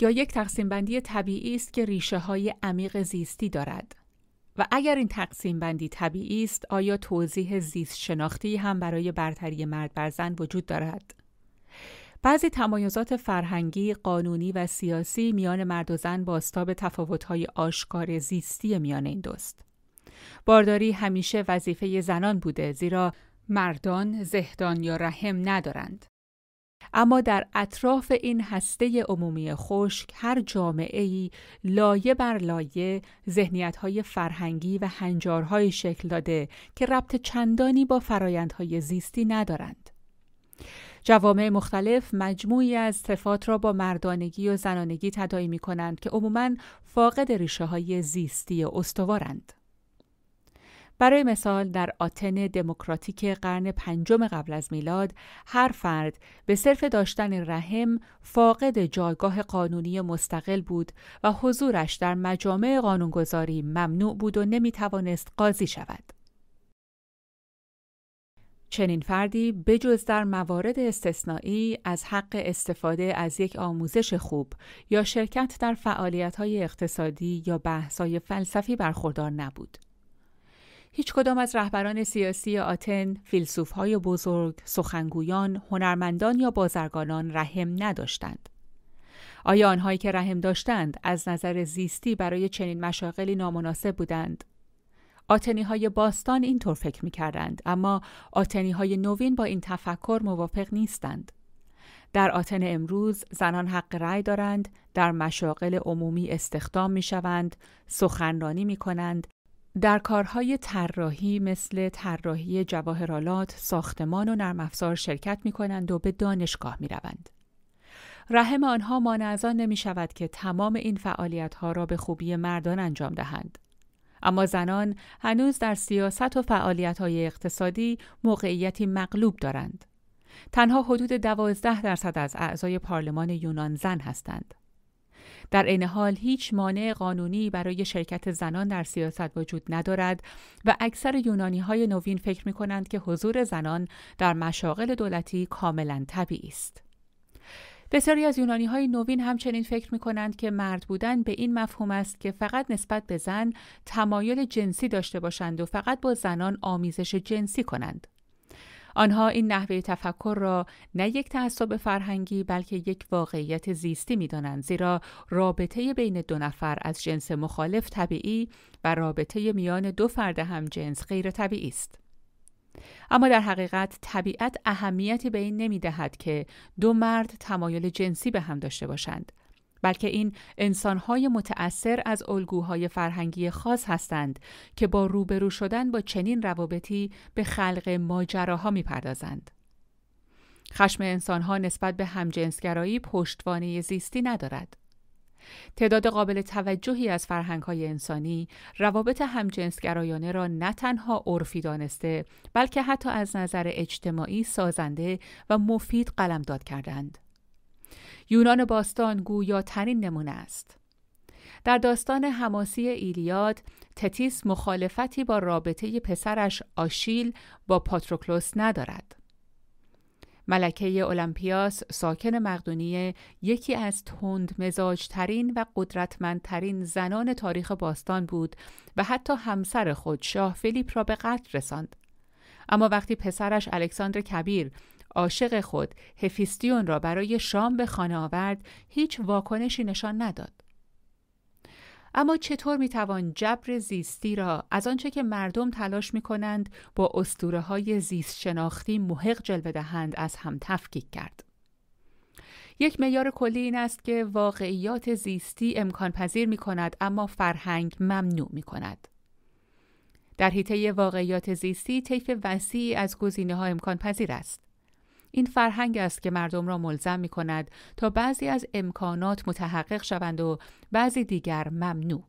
یا یک تقسیم بندی طبیعی است که ریشه های عمیق زیستی دارد؟ و اگر این تقسیم بندی طبیعی است آیا توضیح زیست شناختی هم برای برتری مرد بر زن وجود دارد؟ بعضی تمایزات فرهنگی، قانونی و سیاسی میان مرد و زن باستاب تفاوت‌های آشکار زیستی میان این دوست. بارداری همیشه وظیفه زنان بوده زیرا مردان زهدان یا رحم ندارند. اما در اطراف این هسته عمومی خشک هر جامعه ای لایه بر لایه ذهنیت های فرهنگی و هنجارهای شکل داده که ربط چندانی با فرایندهای زیستی ندارند. جوامع مختلف مجموعی از صفات را با مردانگی و زنانگی تداعی می کنند که عموماً فاقد ریشه های زیستی استوارند. برای مثال در آتن دموکراتیک قرن پنجم قبل از میلاد هر فرد به صرف داشتن رحم فاقد جایگاه قانونی مستقل بود و حضورش در مجامع قانونگذاری ممنوع بود و نمی توانست قاضی شود. چنین فردی بجز در موارد استثنایی از حق استفاده از یک آموزش خوب یا شرکت در فعالیت‌های اقتصادی یا بحث‌های فلسفی برخوردار نبود. هیچ کدام از رهبران سیاسی آتن، فیلسوفهای بزرگ، سخنگویان، هنرمندان یا بازرگانان رحم نداشتند. آیا آنهایی که رحم داشتند از نظر زیستی برای چنین مشاغلی نامناسب بودند؟ آتنی های باستان اینطور فکر می کردند اما آتنی های نوین با این تفکر موافق نیستند. در آتن امروز زنان حق رأی دارند، در مشاغل عمومی استخدام می شوند، سخنرانی می کنند، در کارهای طراحی مثل طراحی جواهرالات، ساختمان و نرم افزار شرکت می کنند و به دانشگاه می روند. رحم آنها مانع از آن نمی شود که تمام این فعالیت ها را به خوبی مردان انجام دهند. اما زنان هنوز در سیاست و فعالیت های اقتصادی موقعیتی مغلوب دارند. تنها حدود دوازده درصد از اعضای پارلمان یونان زن هستند. در عین حال هیچ مانع قانونی برای شرکت زنان در سیاست وجود ندارد و اکثر یونانی های نوین فکر می کنند که حضور زنان در مشاغل دولتی کاملا طبیعی است. بسیاری از یونانی های نوین همچنین فکر می کنند که مرد بودن به این مفهوم است که فقط نسبت به زن تمایل جنسی داشته باشند و فقط با زنان آمیزش جنسی کنند. آنها این نحوه تفکر را نه یک تعصب فرهنگی بلکه یک واقعیت زیستی می دانند زیرا رابطه بین دو نفر از جنس مخالف طبیعی و رابطه میان دو فرد هم جنس غیر طبیعی است. اما در حقیقت طبیعت اهمیتی به این نمی دهد که دو مرد تمایل جنسی به هم داشته باشند بلکه این انسانهای متأثر از الگوهای فرهنگی خاص هستند که با روبرو شدن با چنین روابطی به خلق ماجراها می‌پردازند. خشم انسانها نسبت به همجنسگرایی پشتوانه زیستی ندارد. تعداد قابل توجهی از فرهنگهای انسانی روابط همجنسگرایانه را نه تنها عرفی دانسته بلکه حتی از نظر اجتماعی سازنده و مفید قلمداد کردند. یونان باستان گویاترین نمونه است. در داستان حماسی ایلیاد تتیس مخالفتی با رابطه پسرش آشیل با پاتروکلوس ندارد. ملکه اولمپیاس ساکن مقدونیه یکی از تند مزاجترین و قدرتمندترین زنان تاریخ باستان بود و حتی همسر خود شاه فیلیپ را به قتل رساند. اما وقتی پسرش الکساندر کبیر عاشق خود هفیستیون را برای شام به خانه آورد هیچ واکنشی نشان نداد. اما چطور می‌توان جبر زیستی را از آنچه که مردم تلاش می کنند با اسطوره های زیست شناختی محق جلوه دهند از هم تفکیک کرد؟ یک معیار کلی این است که واقعیات زیستی امکان پذیر می کند اما فرهنگ ممنوع می کند. در حیطه واقعیات زیستی طیف وسیعی از گزینه ها امکان پذیر است. این فرهنگ است که مردم را ملزم می کند تا بعضی از امکانات متحقق شوند و بعضی دیگر ممنوع.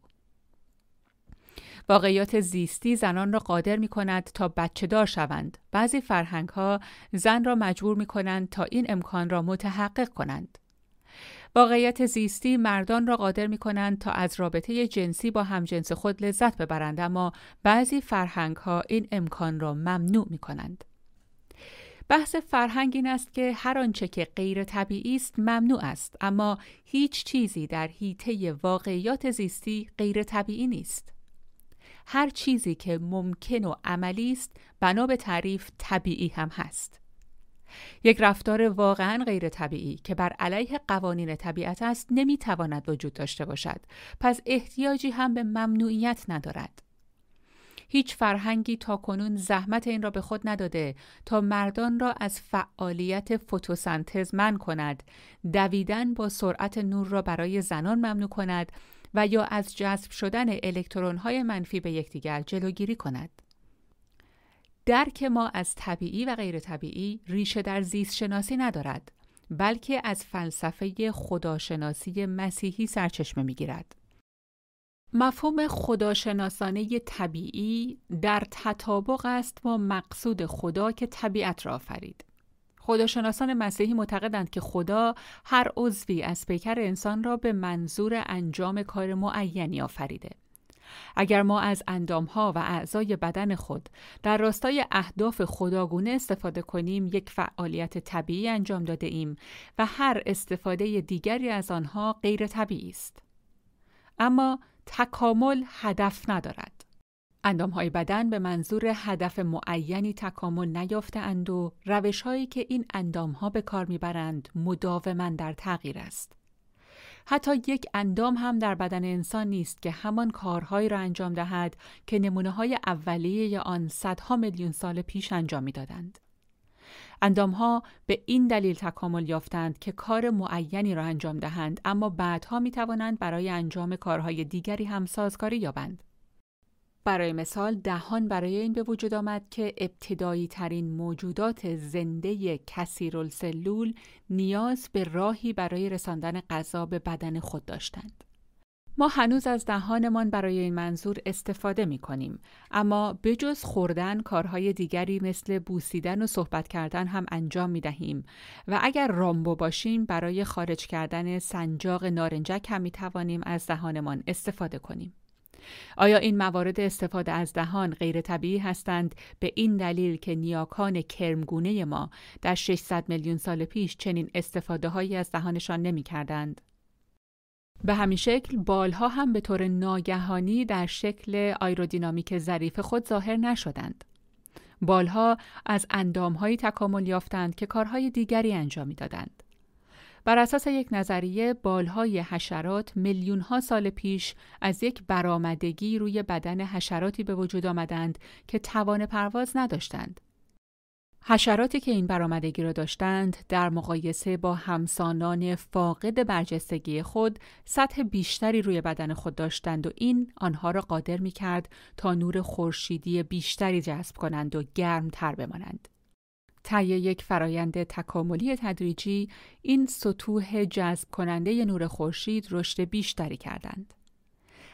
واقعیات زیستی زنان را قادر می کند تا بچه دار شوند. بعضی فرهنگ ها زن را مجبور می کنند تا این امکان را متحقق کنند. واقعیت زیستی مردان را قادر می کنند تا از رابطه جنسی با همجنس خود لذت ببرند اما بعضی فرهنگ ها این امکان را ممنوع می کنند. بحث فرهنگ این است که هر آنچه که غیر طبیعی است ممنوع است اما هیچ چیزی در حیطه واقعیات زیستی غیر طبیعی نیست. هر چیزی که ممکن و عملی است بنا به تعریف طبیعی هم هست. یک رفتار واقعا غیر طبیعی که بر علیه قوانین طبیعت است نمی‌تواند وجود داشته باشد پس احتیاجی هم به ممنوعیت ندارد. هیچ فرهنگی تا کنون زحمت این را به خود نداده تا مردان را از فعالیت فتوسنتز من کند دویدن با سرعت نور را برای زنان ممنوع کند و یا از جذب شدن الکترون های منفی به یکدیگر جلوگیری کند درک ما از طبیعی و غیر طبیعی ریشه در زیست شناسی ندارد بلکه از فلسفه خداشناسی مسیحی سرچشمه می‌گیرد. مفهوم خداشناسانه طبیعی در تطابق است با مقصود خدا که طبیعت را آفرید. خداشناسان مسیحی معتقدند که خدا هر عضوی از پیکر انسان را به منظور انجام کار معینی آفریده. اگر ما از اندامها و اعضای بدن خود در راستای اهداف خداگونه استفاده کنیم یک فعالیت طبیعی انجام داده ایم و هر استفاده دیگری از آنها غیر طبیعی است. اما تکامل هدف ندارد. اندامهای بدن به منظور هدف معینی تکامل نیافتهاند و روشهایی که این اندامها به کار می‌برند مداوما در تغییر است. حتی یک اندام هم در بدن انسان نیست که همان کارهایی را انجام دهد که نمونه های اولیه آن صدها میلیون سال پیش انجام می‌دادند. اندامها به این دلیل تکامل یافتند که کار معینی را انجام دهند اما بعدها می توانند برای انجام کارهای دیگری هم سازگاری یابند. برای مثال دهان برای این به وجود آمد که ابتدایی ترین موجودات زنده کثیرالسلول نیاز به راهی برای رساندن غذا به بدن خود داشتند. ما هنوز از دهانمان برای این منظور استفاده می کنیم اما بجز خوردن کارهای دیگری مثل بوسیدن و صحبت کردن هم انجام می دهیم و اگر رامبو باشیم برای خارج کردن سنجاق نارنجک هم می توانیم از دهانمان استفاده کنیم. آیا این موارد استفاده از دهان غیر طبیعی هستند به این دلیل که نیاکان کرمگونه ما در 600 میلیون سال پیش چنین استفاده هایی از دهانشان نمی کردند؟ به همین شکل بالها هم به طور ناگهانی در شکل آیرودینامیک ظریف خود ظاهر نشدند. بالها از اندامهایی تکامل یافتند که کارهای دیگری انجام می‌دادند. بر اساس یک نظریه بالهای حشرات میلیون ها سال پیش از یک برآمدگی روی بدن حشراتی به وجود آمدند که توان پرواز نداشتند. حشراتی که این برآمدگی را داشتند در مقایسه با همسانان فاقد برجستگی خود سطح بیشتری روی بدن خود داشتند و این آنها را قادر می کرد تا نور خورشیدی بیشتری جذب کنند و گرم تر بمانند. طی یک فرایند تکاملی تدریجی این سطوح جذب کننده نور خورشید رشد بیشتری کردند.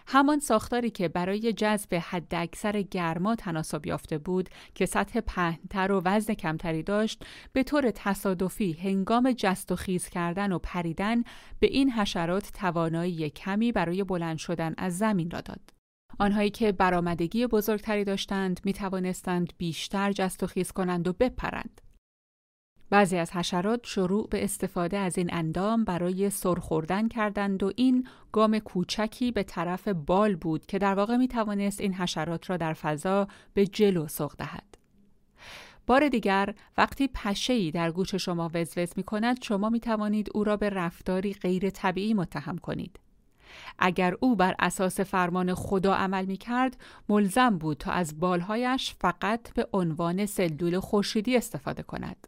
همان ساختاری که برای جذب حد اکثر گرما تناسب یافته بود که سطح پهنتر و وزن کمتری داشت به طور تصادفی هنگام جست و خیز کردن و پریدن به این حشرات توانایی کمی برای بلند شدن از زمین را داد. آنهایی که برآمدگی بزرگتری داشتند می توانستند بیشتر جست و خیز کنند و بپرند. بعضی از حشرات شروع به استفاده از این اندام برای سرخوردن کردند و این گام کوچکی به طرف بال بود که در واقع می توانست این حشرات را در فضا به جلو سوق دهد. بار دیگر وقتی پشه‌ای در گوش شما وزوز می کند شما می توانید او را به رفتاری غیر طبیعی متهم کنید. اگر او بر اساس فرمان خدا عمل می کرد ملزم بود تا از بالهایش فقط به عنوان سلدول خورشیدی استفاده کند.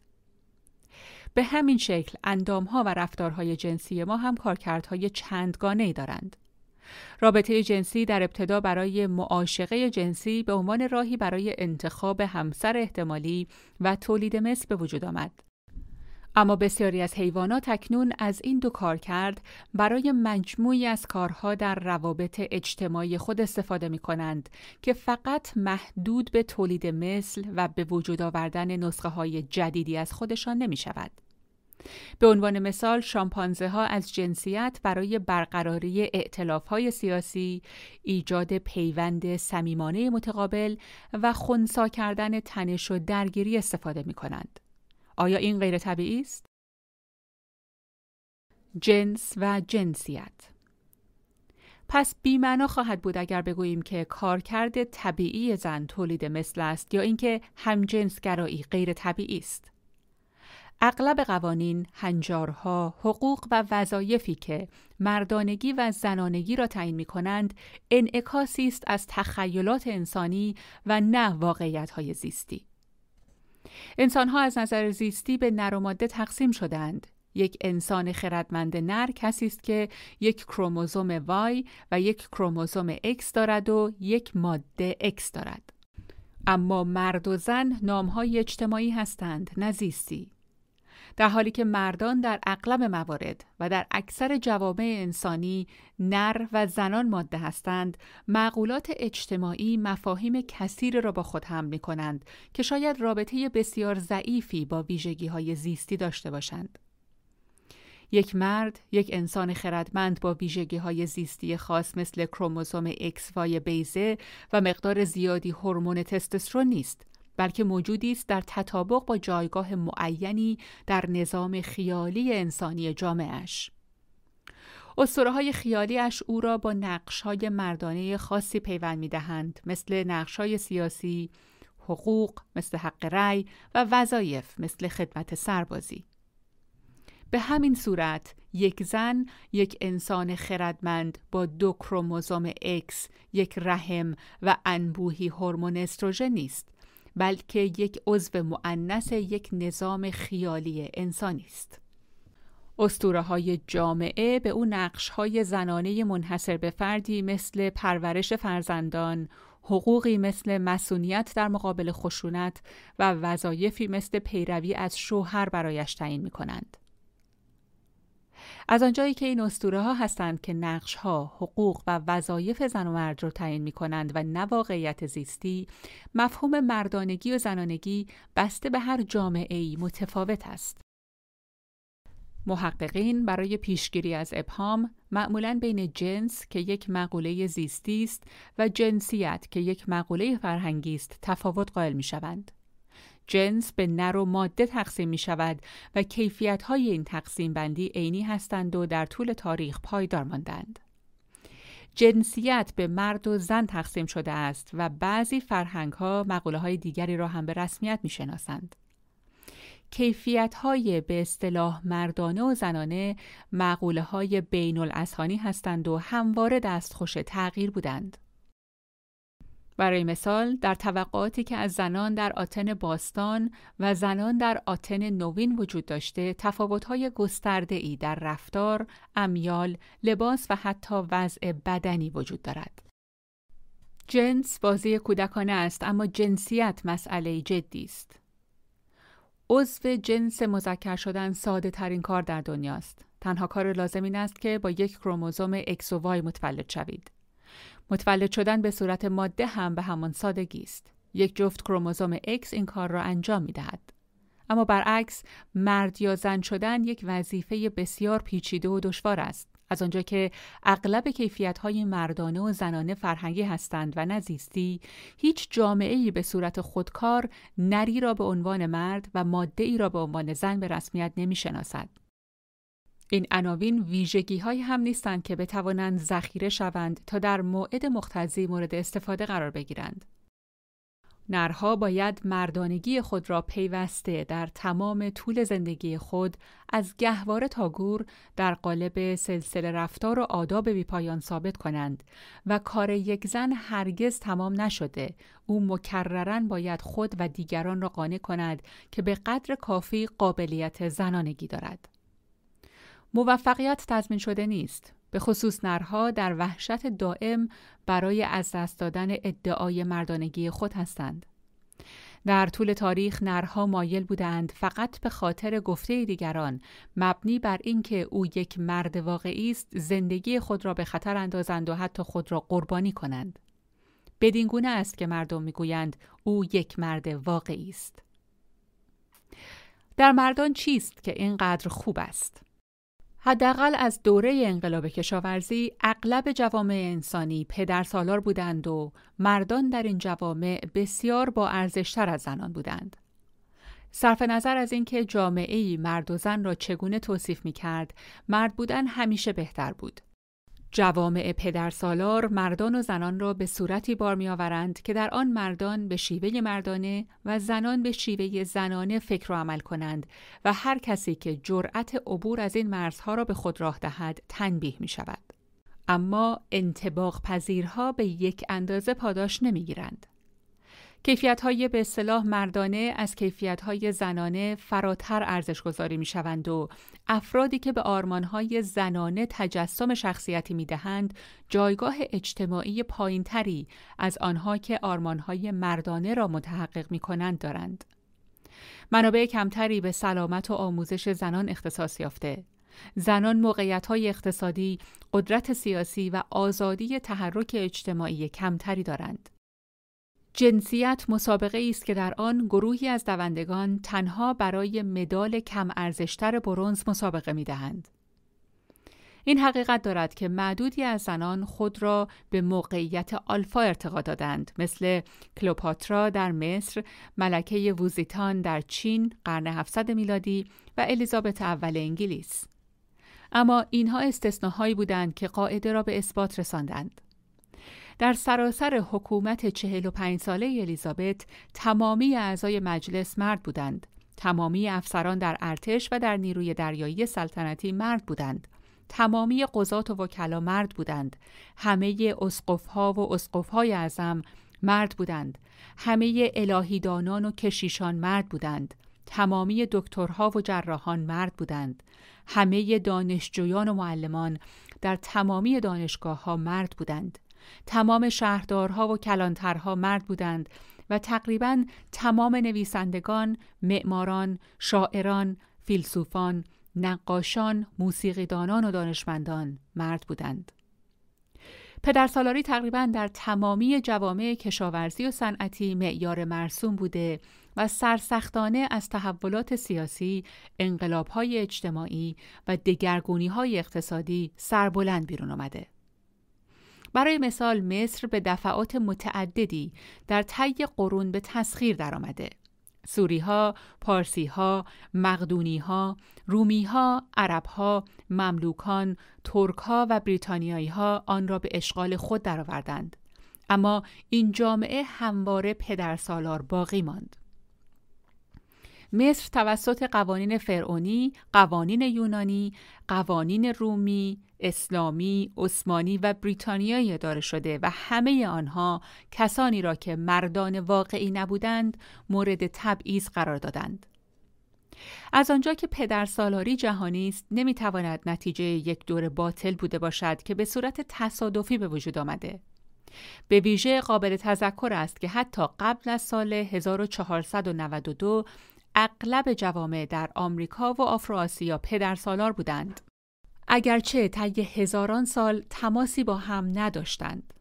به همین شکل اندامها و رفتارهای جنسی ما هم کارکردهای چندگانه ای دارند. رابطه جنسی در ابتدا برای معاشقه جنسی به عنوان راهی برای انتخاب همسر احتمالی و تولید مثل به وجود آمد. اما بسیاری از حیوانات اکنون از این دو کار کرد برای مجموعی از کارها در روابط اجتماعی خود استفاده می کنند که فقط محدود به تولید مثل و به وجود آوردن نسخه های جدیدی از خودشان نمی شود. به عنوان مثال شامپانزه ها از جنسیت برای برقراری اعتلاف های سیاسی، ایجاد پیوند صمیمانه متقابل و خونسا کردن تنش و درگیری استفاده می کنند. آیا این غیر طبیعی است؟ جنس و جنسیت پس بیمعنا خواهد بود اگر بگوییم که کارکرد طبیعی زن تولید مثل است یا اینکه همجنسگرایی غیر طبیعی است. اغلب قوانین، هنجارها، حقوق و وظایفی که مردانگی و زنانگی را تعیین می کنند، انعکاسی است از تخیلات انسانی و نه واقعیت زیستی. انسانها از نظر زیستی به نر و ماده تقسیم شدند. یک انسان خردمند نر کسی است که یک کروموزوم Y و یک کروموزوم X دارد و یک ماده X دارد. اما مرد و زن نامهای اجتماعی هستند نه زیستی. در حالی که مردان در اغلب موارد و در اکثر جوامع انسانی نر و زنان ماده هستند معقولات اجتماعی مفاهیم کثیر را با خود هم می کنند که شاید رابطه بسیار ضعیفی با ویژگی های زیستی داشته باشند. یک مرد، یک انسان خردمند با ویژگی های زیستی خاص مثل کروموزوم وای بیزه و مقدار زیادی هورمون تستوسترون نیست، بلکه موجودی است در تطابق با جایگاه معینی در نظام خیالی انسانی جامعش. اسطوره های خیالیش او را با نقش های مردانه خاصی پیوند می دهند مثل نقش های سیاسی، حقوق مثل حق رأی و وظایف مثل خدمت سربازی. به همین صورت یک زن یک انسان خردمند با دو کروموزوم X، یک رحم و انبوهی هورمون استروژن نیست بلکه یک عضو معنس یک نظام خیالی انسانی است. استوره های جامعه به او نقش های زنانه منحصر به فردی مثل پرورش فرزندان، حقوقی مثل مسئولیت در مقابل خشونت و وظایفی مثل پیروی از شوهر برایش تعیین می کنند. از آنجایی که این اسطوره ها هستند که نقش ها، حقوق و وظایف زن و مرد را تعیین می کنند و نه واقعیت زیستی، مفهوم مردانگی و زنانگی بسته به هر جامعه ای متفاوت است. محققین برای پیشگیری از ابهام معمولا بین جنس که یک مقوله زیستی است و جنسیت که یک مقوله فرهنگی است تفاوت قائل می شوند. جنس به نر و ماده تقسیم می شود و کیفیت های این تقسیم بندی عینی هستند و در طول تاریخ پایدار ماندند. جنسیت به مرد و زن تقسیم شده است و بعضی فرهنگ ها مقوله های دیگری را هم به رسمیت می شناسند. کیفیت های به اصطلاح مردانه و زنانه مقوله های بین هستند و همواره دستخوش تغییر بودند. برای مثال در توقعاتی که از زنان در آتن باستان و زنان در آتن نوین وجود داشته تفاوت‌های گسترده در رفتار، امیال، لباس و حتی وضع بدنی وجود دارد. جنس بازی کودکانه است اما جنسیت مسئله جدی است. عضو جنس مذکر شدن ساده ترین کار در دنیاست. تنها کار لازم این است که با یک کروموزوم X و Y متولد شوید. متولد شدن به صورت ماده هم به همان سادگی است. یک جفت کروموزوم X این کار را انجام می دهد. اما برعکس مرد یا زن شدن یک وظیفه بسیار پیچیده و دشوار است. از آنجا که اغلب کیفیت های مردانه و زنانه فرهنگی هستند و نزیستی هیچ جامعه ای به صورت خودکار نری را به عنوان مرد و ماده ای را به عنوان زن به رسمیت نمی شناسد. این عناوین ویژگی های هم نیستند که بتوانند ذخیره شوند تا در موعد مختزی مورد استفاده قرار بگیرند. نرها باید مردانگی خود را پیوسته در تمام طول زندگی خود از گهواره تا گور در قالب سلسله رفتار و آداب بیپایان ثابت کنند و کار یک زن هرگز تمام نشده او مکررن باید خود و دیگران را قانع کند که به قدر کافی قابلیت زنانگی دارد موفقیت تضمین شده نیست به خصوص نرها در وحشت دائم برای از دست دادن ادعای مردانگی خود هستند. در طول تاریخ نرها مایل بودند فقط به خاطر گفته دیگران مبنی بر اینکه او یک مرد واقعی است زندگی خود را به خطر اندازند و حتی خود را قربانی کنند. بدین گونه است که مردم می‌گویند او یک مرد واقعی است. در مردان چیست که اینقدر خوب است؟ حداقل از دوره انقلاب کشاورزی اغلب جوامع انسانی پدرسالار بودند و مردان در این جوامع بسیار با ارزشتر از زنان بودند. صرف نظر از اینکه جامعه مرد و زن را چگونه توصیف می کرد، مرد بودن همیشه بهتر بود. جوامع پدرسالار مردان و زنان را به صورتی بار می آورند که در آن مردان به شیوه مردانه و زنان به شیوه زنانه فکر و عمل کنند و هر کسی که جرأت عبور از این مرزها را به خود راه دهد تنبیه می شود. اما انتباق پذیرها به یک اندازه پاداش نمی گیرند. کیفیت های به اصطلاح مردانه از کیفیت های زنانه فراتر ارزش گذاری می شوند و افرادی که به آرمان های زنانه تجسم شخصیتی می دهند جایگاه اجتماعی پایینتری از آنها که آرمان های مردانه را متحقق می کنند دارند. منابع کمتری به سلامت و آموزش زنان اختصاص یافته زنان موقعیت های اقتصادی، قدرت سیاسی و آزادی تحرک اجتماعی کمتری دارند. جنسیت مسابقه است که در آن گروهی از دوندگان تنها برای مدال کم ارزشتر برونز مسابقه می دهند. این حقیقت دارد که معدودی از زنان خود را به موقعیت آلفا ارتقا دادند مثل کلوپاترا در مصر، ملکه ووزیتان در چین قرن 700 میلادی و الیزابت اول انگلیس. اما اینها استثناهایی بودند که قاعده را به اثبات رساندند. در سراسر حکومت 45 ساله الیزابت تمامی اعضای مجلس مرد بودند. تمامی افسران در ارتش و در نیروی دریایی سلطنتی مرد بودند. تمامی قضات و وکلا مرد بودند. همه اسقفها و اسقفهای اعظم مرد بودند. همه الهیدانان و کشیشان مرد بودند. تمامی دکترها و جراحان مرد بودند. همه دانشجویان و معلمان در تمامی دانشگاه ها مرد بودند. تمام شهردارها و کلانترها مرد بودند و تقریبا تمام نویسندگان، معماران، شاعران، فیلسوفان، نقاشان، موسیقیدانان و دانشمندان مرد بودند. پدرسالاری تقریبا در تمامی جوامع کشاورزی و صنعتی معیار مرسوم بوده و سرسختانه از تحولات سیاسی، انقلابهای اجتماعی و دگرگونیهای اقتصادی سربلند بیرون آمده. برای مثال مصر به دفعات متعددی در طی قرون به تسخیر درآمده. سوری ها، پارسی ها، مقدونی ها، رومی ها، عرب ها، مملوکان، ترک ها و بریتانیایی ها آن را به اشغال خود درآوردند. اما این جامعه همواره پدرسالار باقی ماند. مصر توسط قوانین فرعونی، قوانین یونانی، قوانین رومی، اسلامی، عثمانی و بریتانیایی اداره شده و همه آنها کسانی را که مردان واقعی نبودند مورد تبعیض قرار دادند. از آنجا که پدرسالاری جهانی است نمی‌تواند نتیجه یک دور باطل بوده باشد که به صورت تصادفی به وجود آمده به ویژه قابل تذکر است که حتی قبل از سال 1492 اغلب جوامع در آمریکا و آفراسیا پدرسالار بودند. اگرچه طی هزاران سال تماسی با هم نداشتند.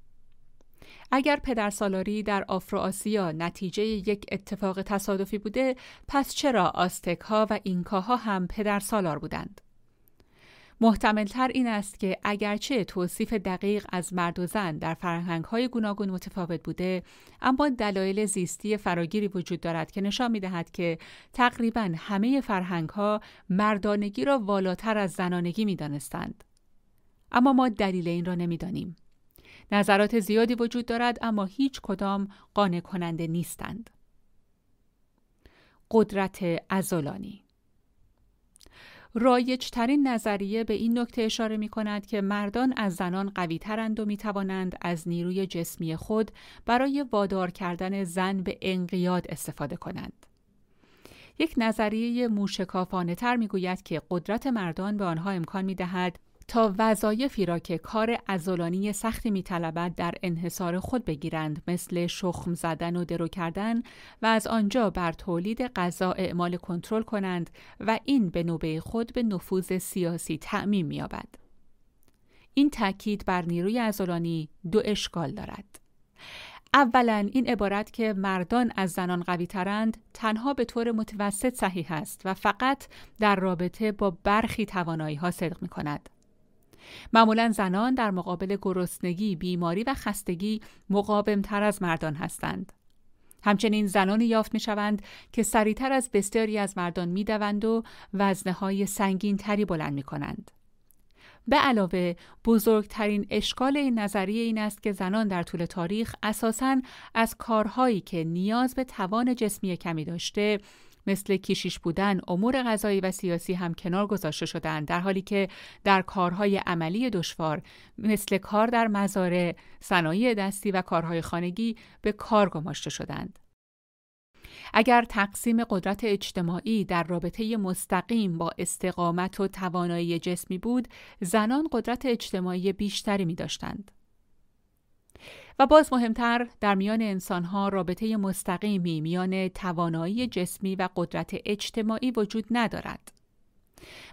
اگر پدرسالاری در آفراسیا نتیجه یک اتفاق تصادفی بوده، پس چرا آستک ها و اینکاها هم پدرسالار بودند؟ محتملتر این است که اگرچه توصیف دقیق از مرد و زن در فرهنگ های گوناگون متفاوت بوده اما دلایل زیستی فراگیری وجود دارد که نشان می دهد که تقریبا همه فرهنگ ها مردانگی را والاتر از زنانگی می دانستند. اما ما دلیل این را نمی‌دانیم. نظرات زیادی وجود دارد اما هیچ کدام قانع کننده نیستند. قدرت ازولانی رایج ترین نظریه به این نکته اشاره می کند که مردان از زنان قوی ترند و می توانند از نیروی جسمی خود برای وادار کردن زن به انقیاد استفاده کنند. یک نظریه موشکافانه تر می گوید که قدرت مردان به آنها امکان می دهد تا وظایفی را که کار ازولانی سختی میطلبد در انحصار خود بگیرند مثل شخم زدن و درو کردن و از آنجا بر تولید غذا اعمال کنترل کنند و این به نوبه خود به نفوذ سیاسی تعمیم می‌یابد. این تاکید بر نیروی ازولانی دو اشکال دارد. اولا این عبارت که مردان از زنان قوی ترند تنها به طور متوسط صحیح است و فقط در رابطه با برخی توانایی ها صدق می کند. معمولا زنان در مقابل گرسنگی، بیماری و خستگی مقاومتر از مردان هستند. همچنین زنانی یافت می شوند که سریعتر از بسیاری از مردان می دوند و وزنه های سنگین تری بلند می کنند. به علاوه بزرگترین اشکال این نظریه این است که زنان در طول تاریخ اساساً از کارهایی که نیاز به توان جسمی کمی داشته مثل کیشیش بودن امور غذایی و سیاسی هم کنار گذاشته شدند در حالی که در کارهای عملی دشوار مثل کار در مزارع صنایع دستی و کارهای خانگی به کار گماشته شدند اگر تقسیم قدرت اجتماعی در رابطه مستقیم با استقامت و توانایی جسمی بود زنان قدرت اجتماعی بیشتری می داشتند. و باز مهمتر در میان انسانها رابطه مستقیمی میان توانایی جسمی و قدرت اجتماعی وجود ندارد.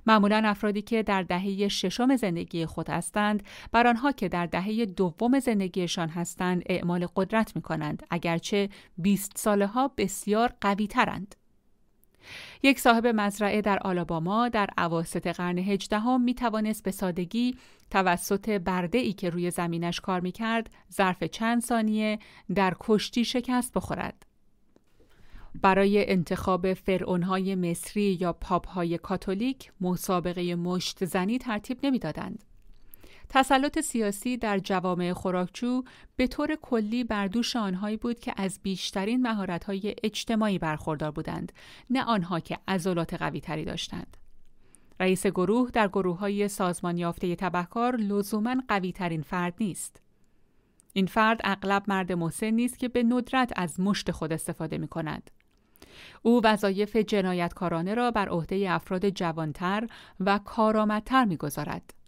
معمولا افرادی که در دهه ششم زندگی خود هستند بر آنها که در دهه دوم زندگیشان هستند اعمال قدرت می کنند اگرچه 20 ساله ها بسیار قوی ترند. یک صاحب مزرعه در آلاباما در عواسط قرن هجدهم می توانست به سادگی توسط برده ای که روی زمینش کار می کرد ظرف چند ثانیه در کشتی شکست بخورد. برای انتخاب فرعونهای مصری یا پاپهای کاتولیک مسابقه مشت زنی ترتیب نمی‌دادند. تسلط سیاسی در جوامع خوراکچو به طور کلی بر دوش آنهایی بود که از بیشترین مهارت‌های اجتماعی برخوردار بودند نه آنها که عضلات قوی تری داشتند رئیس گروه در گروه های سازمان یافته تبهکار لزوما قوی ترین فرد نیست این فرد اغلب مرد محسن نیست که به ندرت از مشت خود استفاده می کند. او وظایف جنایتکارانه را بر عهده افراد جوانتر و کارآمدتر می‌گذارد.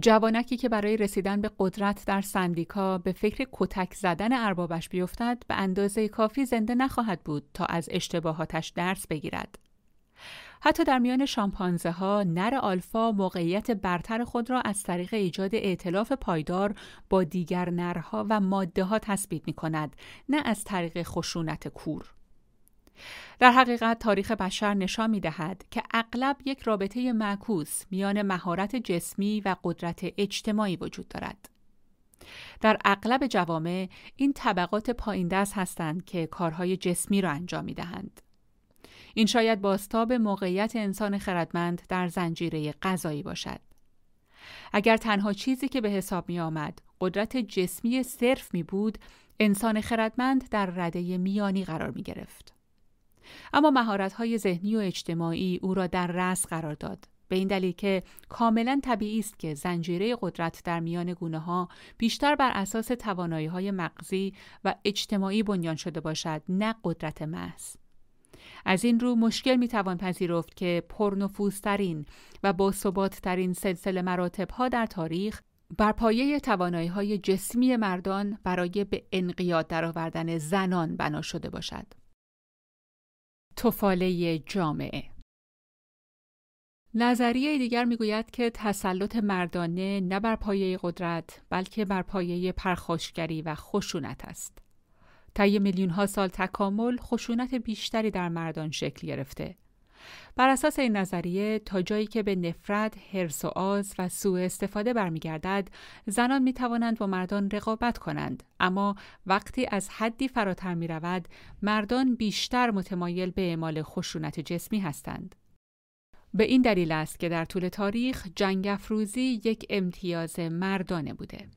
جوانکی که برای رسیدن به قدرت در سندیکا به فکر کتک زدن اربابش بیفتد به اندازه کافی زنده نخواهد بود تا از اشتباهاتش درس بگیرد. حتی در میان شامپانزه ها نر آلفا موقعیت برتر خود را از طریق ایجاد ائتلاف پایدار با دیگر نرها و ماده ها تثبیت می کند نه از طریق خشونت کور. در حقیقت تاریخ بشر نشان می دهد که اغلب یک رابطه معکوس میان مهارت جسمی و قدرت اجتماعی وجود دارد. در اغلب جوامع این طبقات پایین دست هستند که کارهای جسمی را انجام می دهند. این شاید باستاب موقعیت انسان خردمند در زنجیره غذایی باشد. اگر تنها چیزی که به حساب می آمد قدرت جسمی صرف می بود، انسان خردمند در رده میانی قرار می گرفت. اما مهارت‌های ذهنی و اجتماعی او را در رأس قرار داد به این دلیل که کاملا طبیعی است که زنجیره قدرت در میان گونه ها بیشتر بر اساس توانایی های مغزی و اجتماعی بنیان شده باشد نه قدرت محض از این رو مشکل می توان پذیرفت که پرنفوذترین و با ترین سلسله مراتب ها در تاریخ بر پایه توانایی های جسمی مردان برای به انقیاد درآوردن زنان بنا شده باشد. تفاله جامعه نظریه دیگر می‌گوید که تسلط مردانه نه بر پایه قدرت بلکه بر پایه پرخاشگری و خشونت است. طی میلیون ها سال تکامل خشونت بیشتری در مردان شکل گرفته. بر اساس این نظریه تا جایی که به نفرت، حرس و آز و سوء استفاده برمیگردد زنان می توانند با مردان رقابت کنند. اما وقتی از حدی فراتر می رود مردان بیشتر متمایل به اعمال خشونت جسمی هستند. به این دلیل است که در طول تاریخ جنگ افروزی یک امتیاز مردانه بوده.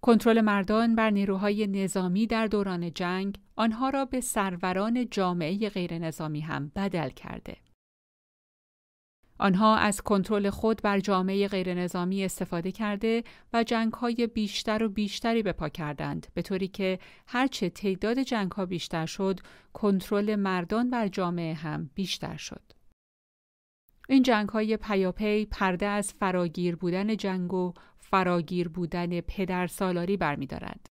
کنترل مردان بر نیروهای نظامی در دوران جنگ آنها را به سروران جامعه غیر نظامی هم بدل کرده. آنها از کنترل خود بر جامعه غیر نظامی استفاده کرده و جنگهای بیشتر و بیشتری به پا کردند به طوری که هرچه تعداد جنگها بیشتر شد کنترل مردان بر جامعه هم بیشتر شد. این جنگ های پیاپی پرده از فراگیر بودن جنگ و فراگیر بودن پدر سالاری برمیدارد.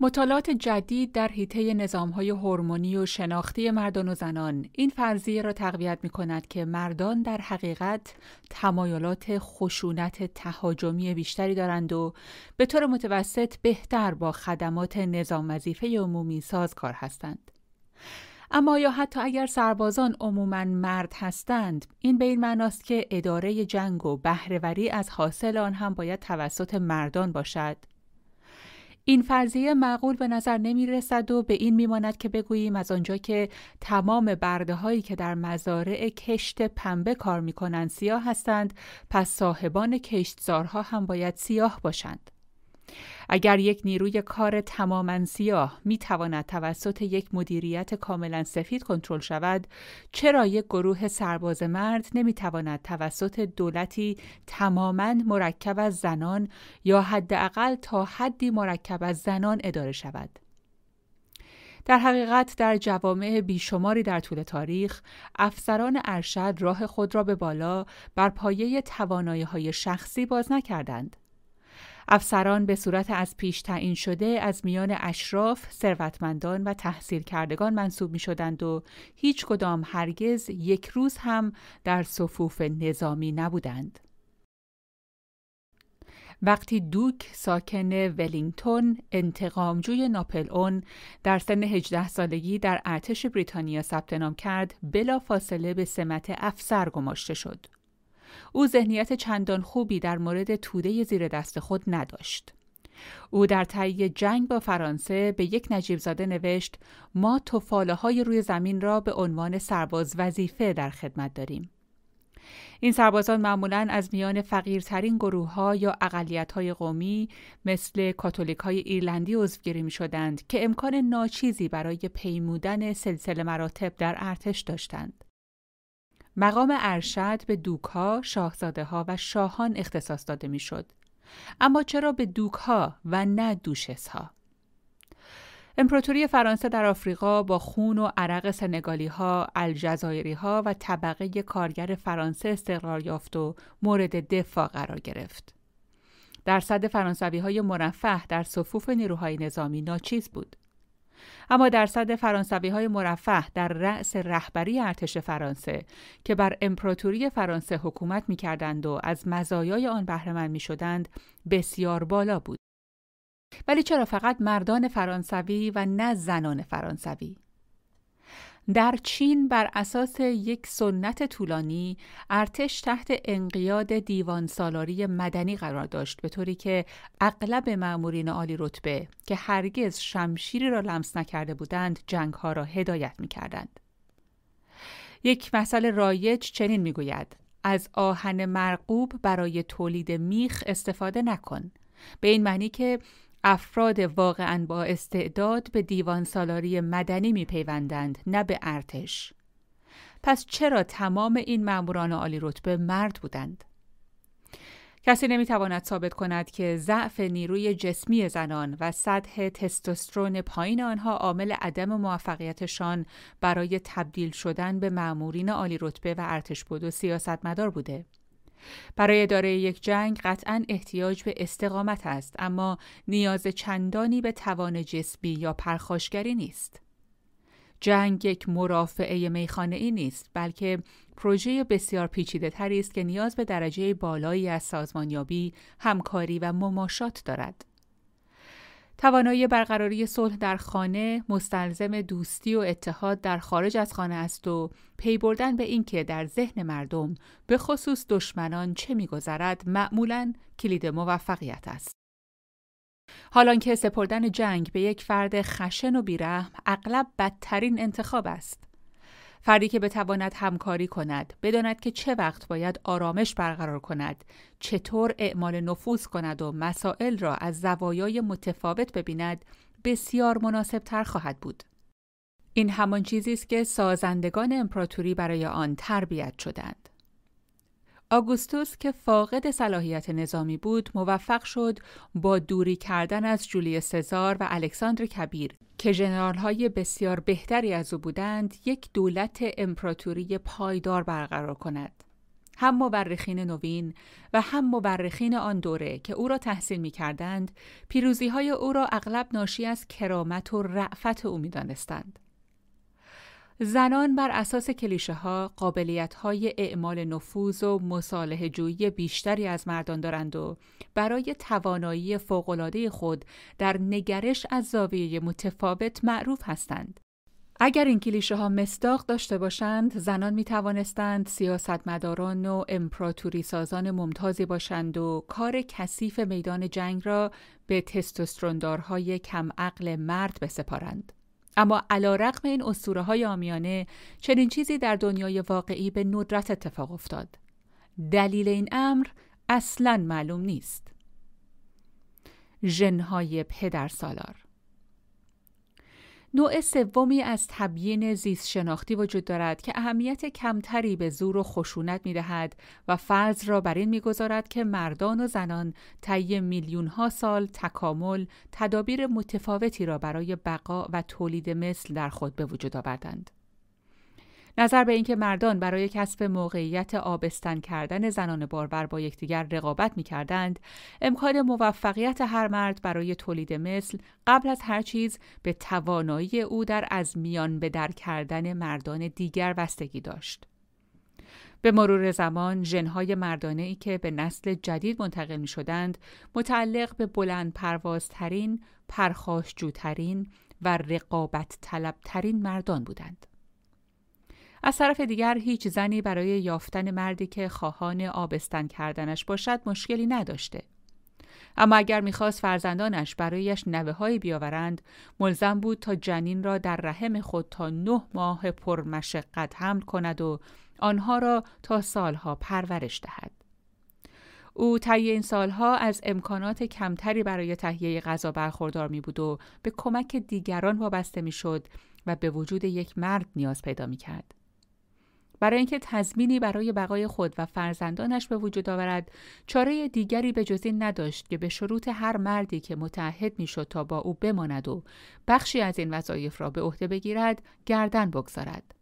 مطالعات جدید در حیطه نظامهای هورمونی و شناختی مردان و زنان این فرضیه را تقویت می کند که مردان در حقیقت تمایلات خشونت تهاجمی بیشتری دارند و به طور متوسط بهتر با خدمات نظام وظیفه عمومی سازکار هستند. اما یا حتی اگر سربازان عموما مرد هستند این به این معناست که اداره جنگ و بهرهوری از حاصل آن هم باید توسط مردان باشد این فرضیه معقول به نظر نمی رسد و به این میماند که بگوییم از آنجا که تمام برده هایی که در مزارع کشت پنبه کار می کنند سیاه هستند پس صاحبان کشتزارها هم باید سیاه باشند. اگر یک نیروی کار تماما سیاه می تواند توسط یک مدیریت کاملا سفید کنترل شود چرا یک گروه سرباز مرد نمی تواند توسط دولتی تماما مرکب از زنان یا حداقل تا حدی مرکب از زنان اداره شود؟ در حقیقت در جوامع بیشماری در طول تاریخ افسران ارشد راه خود را به بالا بر پایه توانایی های شخصی باز نکردند. افسران به صورت از پیش تعیین شده از میان اشراف، ثروتمندان و تحصیل کردگان منصوب می شدند و هیچ کدام هرگز یک روز هم در صفوف نظامی نبودند. وقتی دوک ساکن ولینگتون انتقامجوی ناپل اون در سن 18 سالگی در ارتش بریتانیا ثبت نام کرد بلا فاصله به سمت افسر گماشته شد. او ذهنیت چندان خوبی در مورد توده زیر دست خود نداشت. او در تهیه جنگ با فرانسه به یک نجیب زاده نوشت ما توفاله های روی زمین را به عنوان سرباز وظیفه در خدمت داریم. این سربازان معمولا از میان فقیرترین گروه ها یا اقلیت های قومی مثل کاتولیک های ایرلندی عضوگیری می شدند که امکان ناچیزی برای پیمودن سلسله مراتب در ارتش داشتند. مقام ارشد به دوکها، شاهزاده ها و شاهان اختصاص داده می شد. اما چرا به دوکها و نه دوشس ها؟ امپراتوری فرانسه در آفریقا با خون و عرق سنگالی ها، الجزایری ها و طبقه کارگر فرانسه استقرار یافت و مورد دفاع قرار گرفت. درصد فرانسوی های مرفه در صفوف نیروهای نظامی ناچیز بود. اما درصد فرانسوی های مرفه در رأس رهبری ارتش فرانسه که بر امپراتوری فرانسه حکومت می کردند و از مزایای آن بهرهمند می شدند بسیار بالا بود. ولی چرا فقط مردان فرانسوی و نه زنان فرانسوی؟ در چین بر اساس یک سنت طولانی ارتش تحت انقیاد دیوان سالاری مدنی قرار داشت به طوری که اغلب مأمورین عالی رتبه که هرگز شمشیری را لمس نکرده بودند جنگ ها را هدایت می کردند. یک مسئله رایج چنین می گوید از آهن مرقوب برای تولید میخ استفاده نکن به این معنی که افراد واقعا با استعداد به دیوان سالاری مدنی میپیوندند نه به ارتش. پس چرا تمام این ماموران عالی رتبه مرد بودند؟ کسی نمی‌تواند ثابت کند که ضعف نیروی جسمی زنان و سطح تستوسترون پایین آنها عامل عدم موفقیتشان برای تبدیل شدن به مامورین عالی رتبه و ارتش بود و سیاستمدار بوده. برای اداره یک جنگ قطعا احتیاج به استقامت است اما نیاز چندانی به توان جسمی یا پرخاشگری نیست. جنگ یک مرافعه میخانه ای نیست بلکه پروژه بسیار پیچیده تری است که نیاز به درجه بالایی از سازمانیابی، همکاری و مماشات دارد. توانایی برقراری صلح در خانه مستلزم دوستی و اتحاد در خارج از خانه است و پی بردن به اینکه در ذهن مردم به خصوص دشمنان چه میگذرد معمولا کلید موفقیت است. حالان که سپردن جنگ به یک فرد خشن و بیرحم اغلب بدترین انتخاب است. فردی که بتواند همکاری کند بداند که چه وقت باید آرامش برقرار کند چطور اعمال نفوذ کند و مسائل را از زوایای متفاوت ببیند بسیار مناسب تر خواهد بود. این همان چیزی است که سازندگان امپراتوری برای آن تربیت شدند. آگوستوس که فاقد صلاحیت نظامی بود موفق شد با دوری کردن از جولی سزار و الکساندر کبیر که ژنرال‌های بسیار بهتری از او بودند یک دولت امپراتوری پایدار برقرار کند هم مورخین نوین و هم مورخین آن دوره که او را تحصیل می کردند پیروزی های او را اغلب ناشی از کرامت و رعفت او می دانستند. زنان بر اساس کلیشه ها قابلیت های اعمال نفوذ و مصالح جویی بیشتری از مردان دارند و برای توانایی فوقالعاده خود در نگرش از زاویه متفاوت معروف هستند. اگر این کلیشه ها مستاق داشته باشند، زنان می توانستند سیاستمداران و امپراتوری سازان ممتازی باشند و کار کثیف میدان جنگ را به تستوستروندارهای کم عقل مرد بسپارند. اما علا رقم این اسطوره های آمیانه چنین چیزی در دنیای واقعی به ندرت اتفاق افتاد. دلیل این امر اصلا معلوم نیست. ژنهای پدر سالار نوع سومی از تبیین زیست شناختی وجود دارد که اهمیت کمتری به زور و خشونت می دهد و فرض را بر این می‌گذارد که مردان و زنان طی میلیون ها سال تکامل تدابیر متفاوتی را برای بقا و تولید مثل در خود به وجود آوردند. نظر به اینکه مردان برای کسب موقعیت آبستن کردن زنان باربر با یکدیگر رقابت می کردند، امکان موفقیت هر مرد برای تولید مثل قبل از هر چیز به توانایی او در از میان به در کردن مردان دیگر بستگی داشت. به مرور زمان ژنهای مردانه ای که به نسل جدید منتقل می شدند متعلق به بلند پروازترین، پرخاشجوترین و رقابت طلبترین مردان بودند. از طرف دیگر هیچ زنی برای یافتن مردی که خواهان آبستن کردنش باشد مشکلی نداشته. اما اگر می‌خواست فرزندانش برایش نوه بیاورند ملزم بود تا جنین را در رحم خود تا نه ماه پرمشقت حمل کند و آنها را تا سالها پرورش دهد. او طی این سالها از امکانات کمتری برای تهیه غذا برخوردار می بود و به کمک دیگران وابسته می شد و به وجود یک مرد نیاز پیدا می کرد. برای اینکه تضمینی برای بقای خود و فرزندانش به وجود آورد چاره دیگری به جز این نداشت که به شروط هر مردی که متحد می‌شد تا با او بماند و بخشی از این وظایف را به عهده بگیرد گردن بگذارد.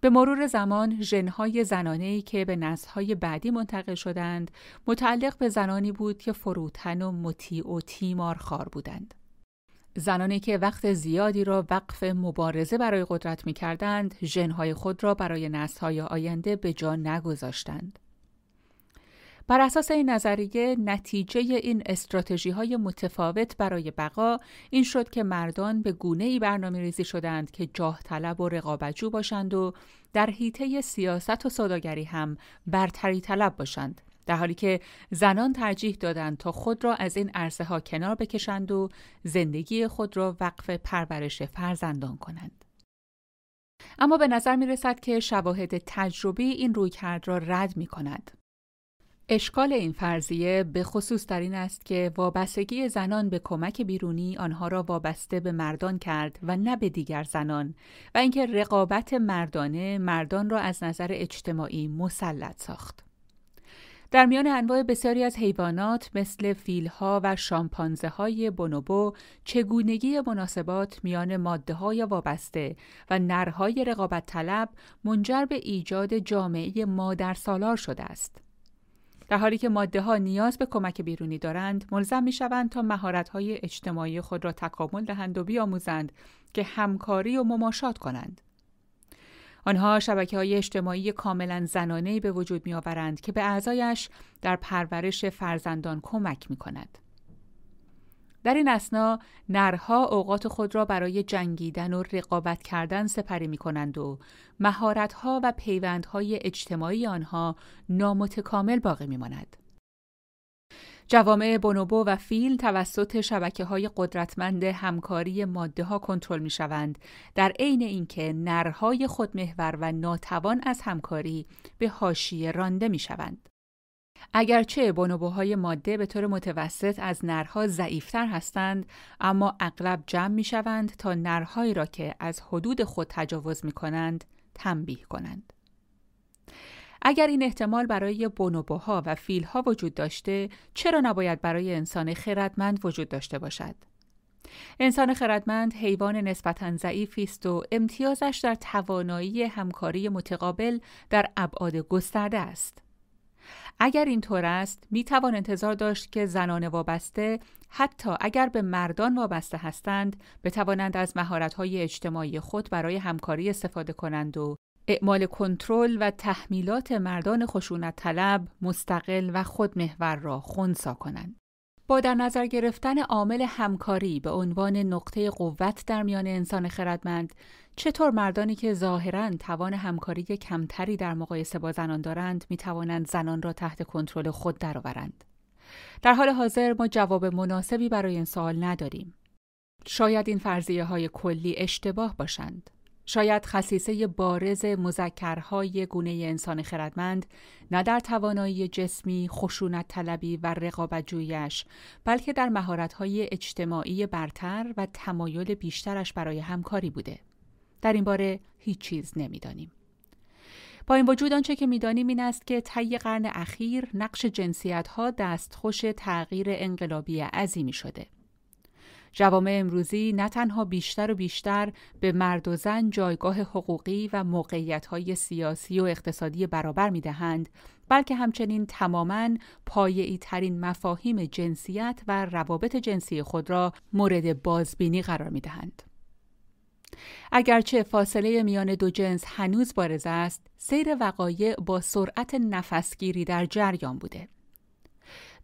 به مرور زمان ژنهای زنانه‌ای که به نسل‌های بعدی منتقل شدند متعلق به زنانی بود که فروتن و مطیع و تیمار خار بودند. زنانی که وقت زیادی را وقف مبارزه برای قدرت می کردند، ژنهای خود را برای نسل‌های آینده به جا نگذاشتند. بر اساس این نظریه نتیجه این استراتژی های متفاوت برای بقا این شد که مردان به گونه ای برنامه ریزی شدند که جاه طلب و رقابتجو باشند و در حیطه سیاست و سوداگری هم برتری طلب باشند در حالی که زنان ترجیح دادند تا خود را از این عرصه ها کنار بکشند و زندگی خود را وقف پرورش فرزندان کنند. اما به نظر می رسد که شواهد تجربی این رویکرد را رد می کند. اشکال این فرضیه به خصوص در این است که وابستگی زنان به کمک بیرونی آنها را وابسته به مردان کرد و نه به دیگر زنان و اینکه رقابت مردانه مردان را از نظر اجتماعی مسلط ساخت. در میان انواع بسیاری از حیوانات مثل فیلها و شامپانزه های بونوبو چگونگی مناسبات میان ماده های وابسته و نرهای رقابت طلب منجر به ایجاد جامعه مادر سالار شده است. در حالی که ماده ها نیاز به کمک بیرونی دارند، ملزم می شوند تا مهارت های اجتماعی خود را تکامل دهند و بیاموزند که همکاری و مماشات کنند. آنها شبکه های اجتماعی کاملا زنانه به وجود می آورند که به اعضایش در پرورش فرزندان کمک می کند. در این اسنا نرها اوقات خود را برای جنگیدن و رقابت کردن سپری می کنند و مهارتها و پیوندهای اجتماعی آنها نامتکامل باقی می ماند. جوامع بونوبو و فیل توسط شبکه های قدرتمند همکاری ماده ها کنترل می شوند در عین اینکه نرهای خودمحور و ناتوان از همکاری به حاشیه رانده می شوند. اگرچه بونوبوهای ماده به طور متوسط از نرها ضعیفتر هستند اما اغلب جمع می شوند تا نرهایی را که از حدود خود تجاوز می کنند تنبیه کنند. اگر این احتمال برای بونوبوها و فیلها وجود داشته چرا نباید برای انسان خردمند وجود داشته باشد؟ انسان خردمند حیوان نسبتا ضعیفی است و امتیازش در توانایی همکاری متقابل در ابعاد گسترده است. اگر اینطور است می توان انتظار داشت که زنان وابسته حتی اگر به مردان وابسته هستند بتوانند از مهارت‌های اجتماعی خود برای همکاری استفاده کنند و اعمال کنترل و تحمیلات مردان خشونت طلب مستقل و خودمحور را خونسا کنند. با در نظر گرفتن عامل همکاری به عنوان نقطه قوت در میان انسان خردمند چطور مردانی که ظاهرا توان همکاری کمتری در مقایسه با زنان دارند می توانند زنان را تحت کنترل خود درآورند؟ در حال حاضر ما جواب مناسبی برای این سوال نداریم. شاید این فرضیه های کلی اشتباه باشند. شاید خصیصه بارز مذکرهای گونه انسان خردمند نه در توانایی جسمی، خشونت طلبی و رقابت جویش بلکه در مهارت‌های اجتماعی برتر و تمایل بیشترش برای همکاری بوده. در این باره هیچ چیز نمی‌دانیم. با این وجود آنچه که می‌دانیم این است که طی قرن اخیر نقش جنسیت ها دستخوش تغییر انقلابی عظیمی شده. جوامع امروزی نه تنها بیشتر و بیشتر به مرد و زن جایگاه حقوقی و موقعیت‌های سیاسی و اقتصادی برابر می‌دهند بلکه همچنین تماماً پایه‌ای ترین مفاهیم جنسیت و روابط جنسی خود را مورد بازبینی قرار می‌دهند. اگرچه فاصله میان دو جنس هنوز بارز است، سیر وقایع با سرعت نفسگیری در جریان بوده.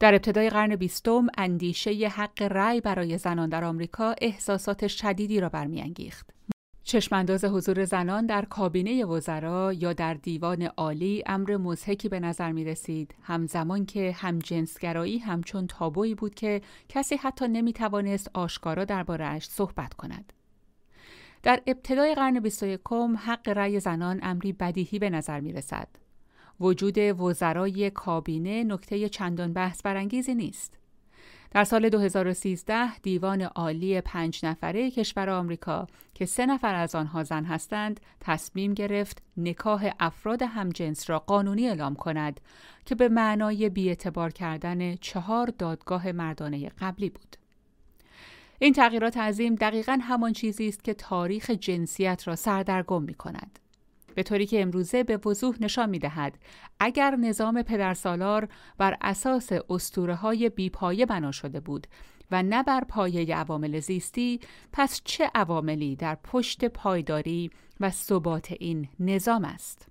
در ابتدای قرن بیستم اندیشه حق رأی برای زنان در آمریکا احساسات شدیدی را برمیانگیخت. چشمانداز حضور زنان در کابینه وزرا یا در دیوان عالی امر مزهکی به نظر می رسید همزمان که همجنسگرایی همچون تابویی بود که کسی حتی نمی توانست آشکارا دربارهاش صحبت کند. در ابتدای قرن 21 حق رأی زنان امری بدیهی به نظر می رسد. وجود وزرای کابینه نکته چندان بحث برانگیزی نیست. در سال 2013 دیوان عالی پنج نفره کشور آمریکا که سه نفر از آنها زن هستند تصمیم گرفت نکاح افراد همجنس را قانونی اعلام کند که به معنای بیاعتبار کردن چهار دادگاه مردانه قبلی بود. این تغییرات عظیم دقیقا همان چیزی است که تاریخ جنسیت را سردرگم می کند. به طوری که امروزه به وضوح نشان می دهد اگر نظام پدرسالار بر اساس اسطوره های بیپایه بنا شده بود و نه بر پایه عوامل زیستی پس چه عواملی در پشت پایداری و ثبات این نظام است؟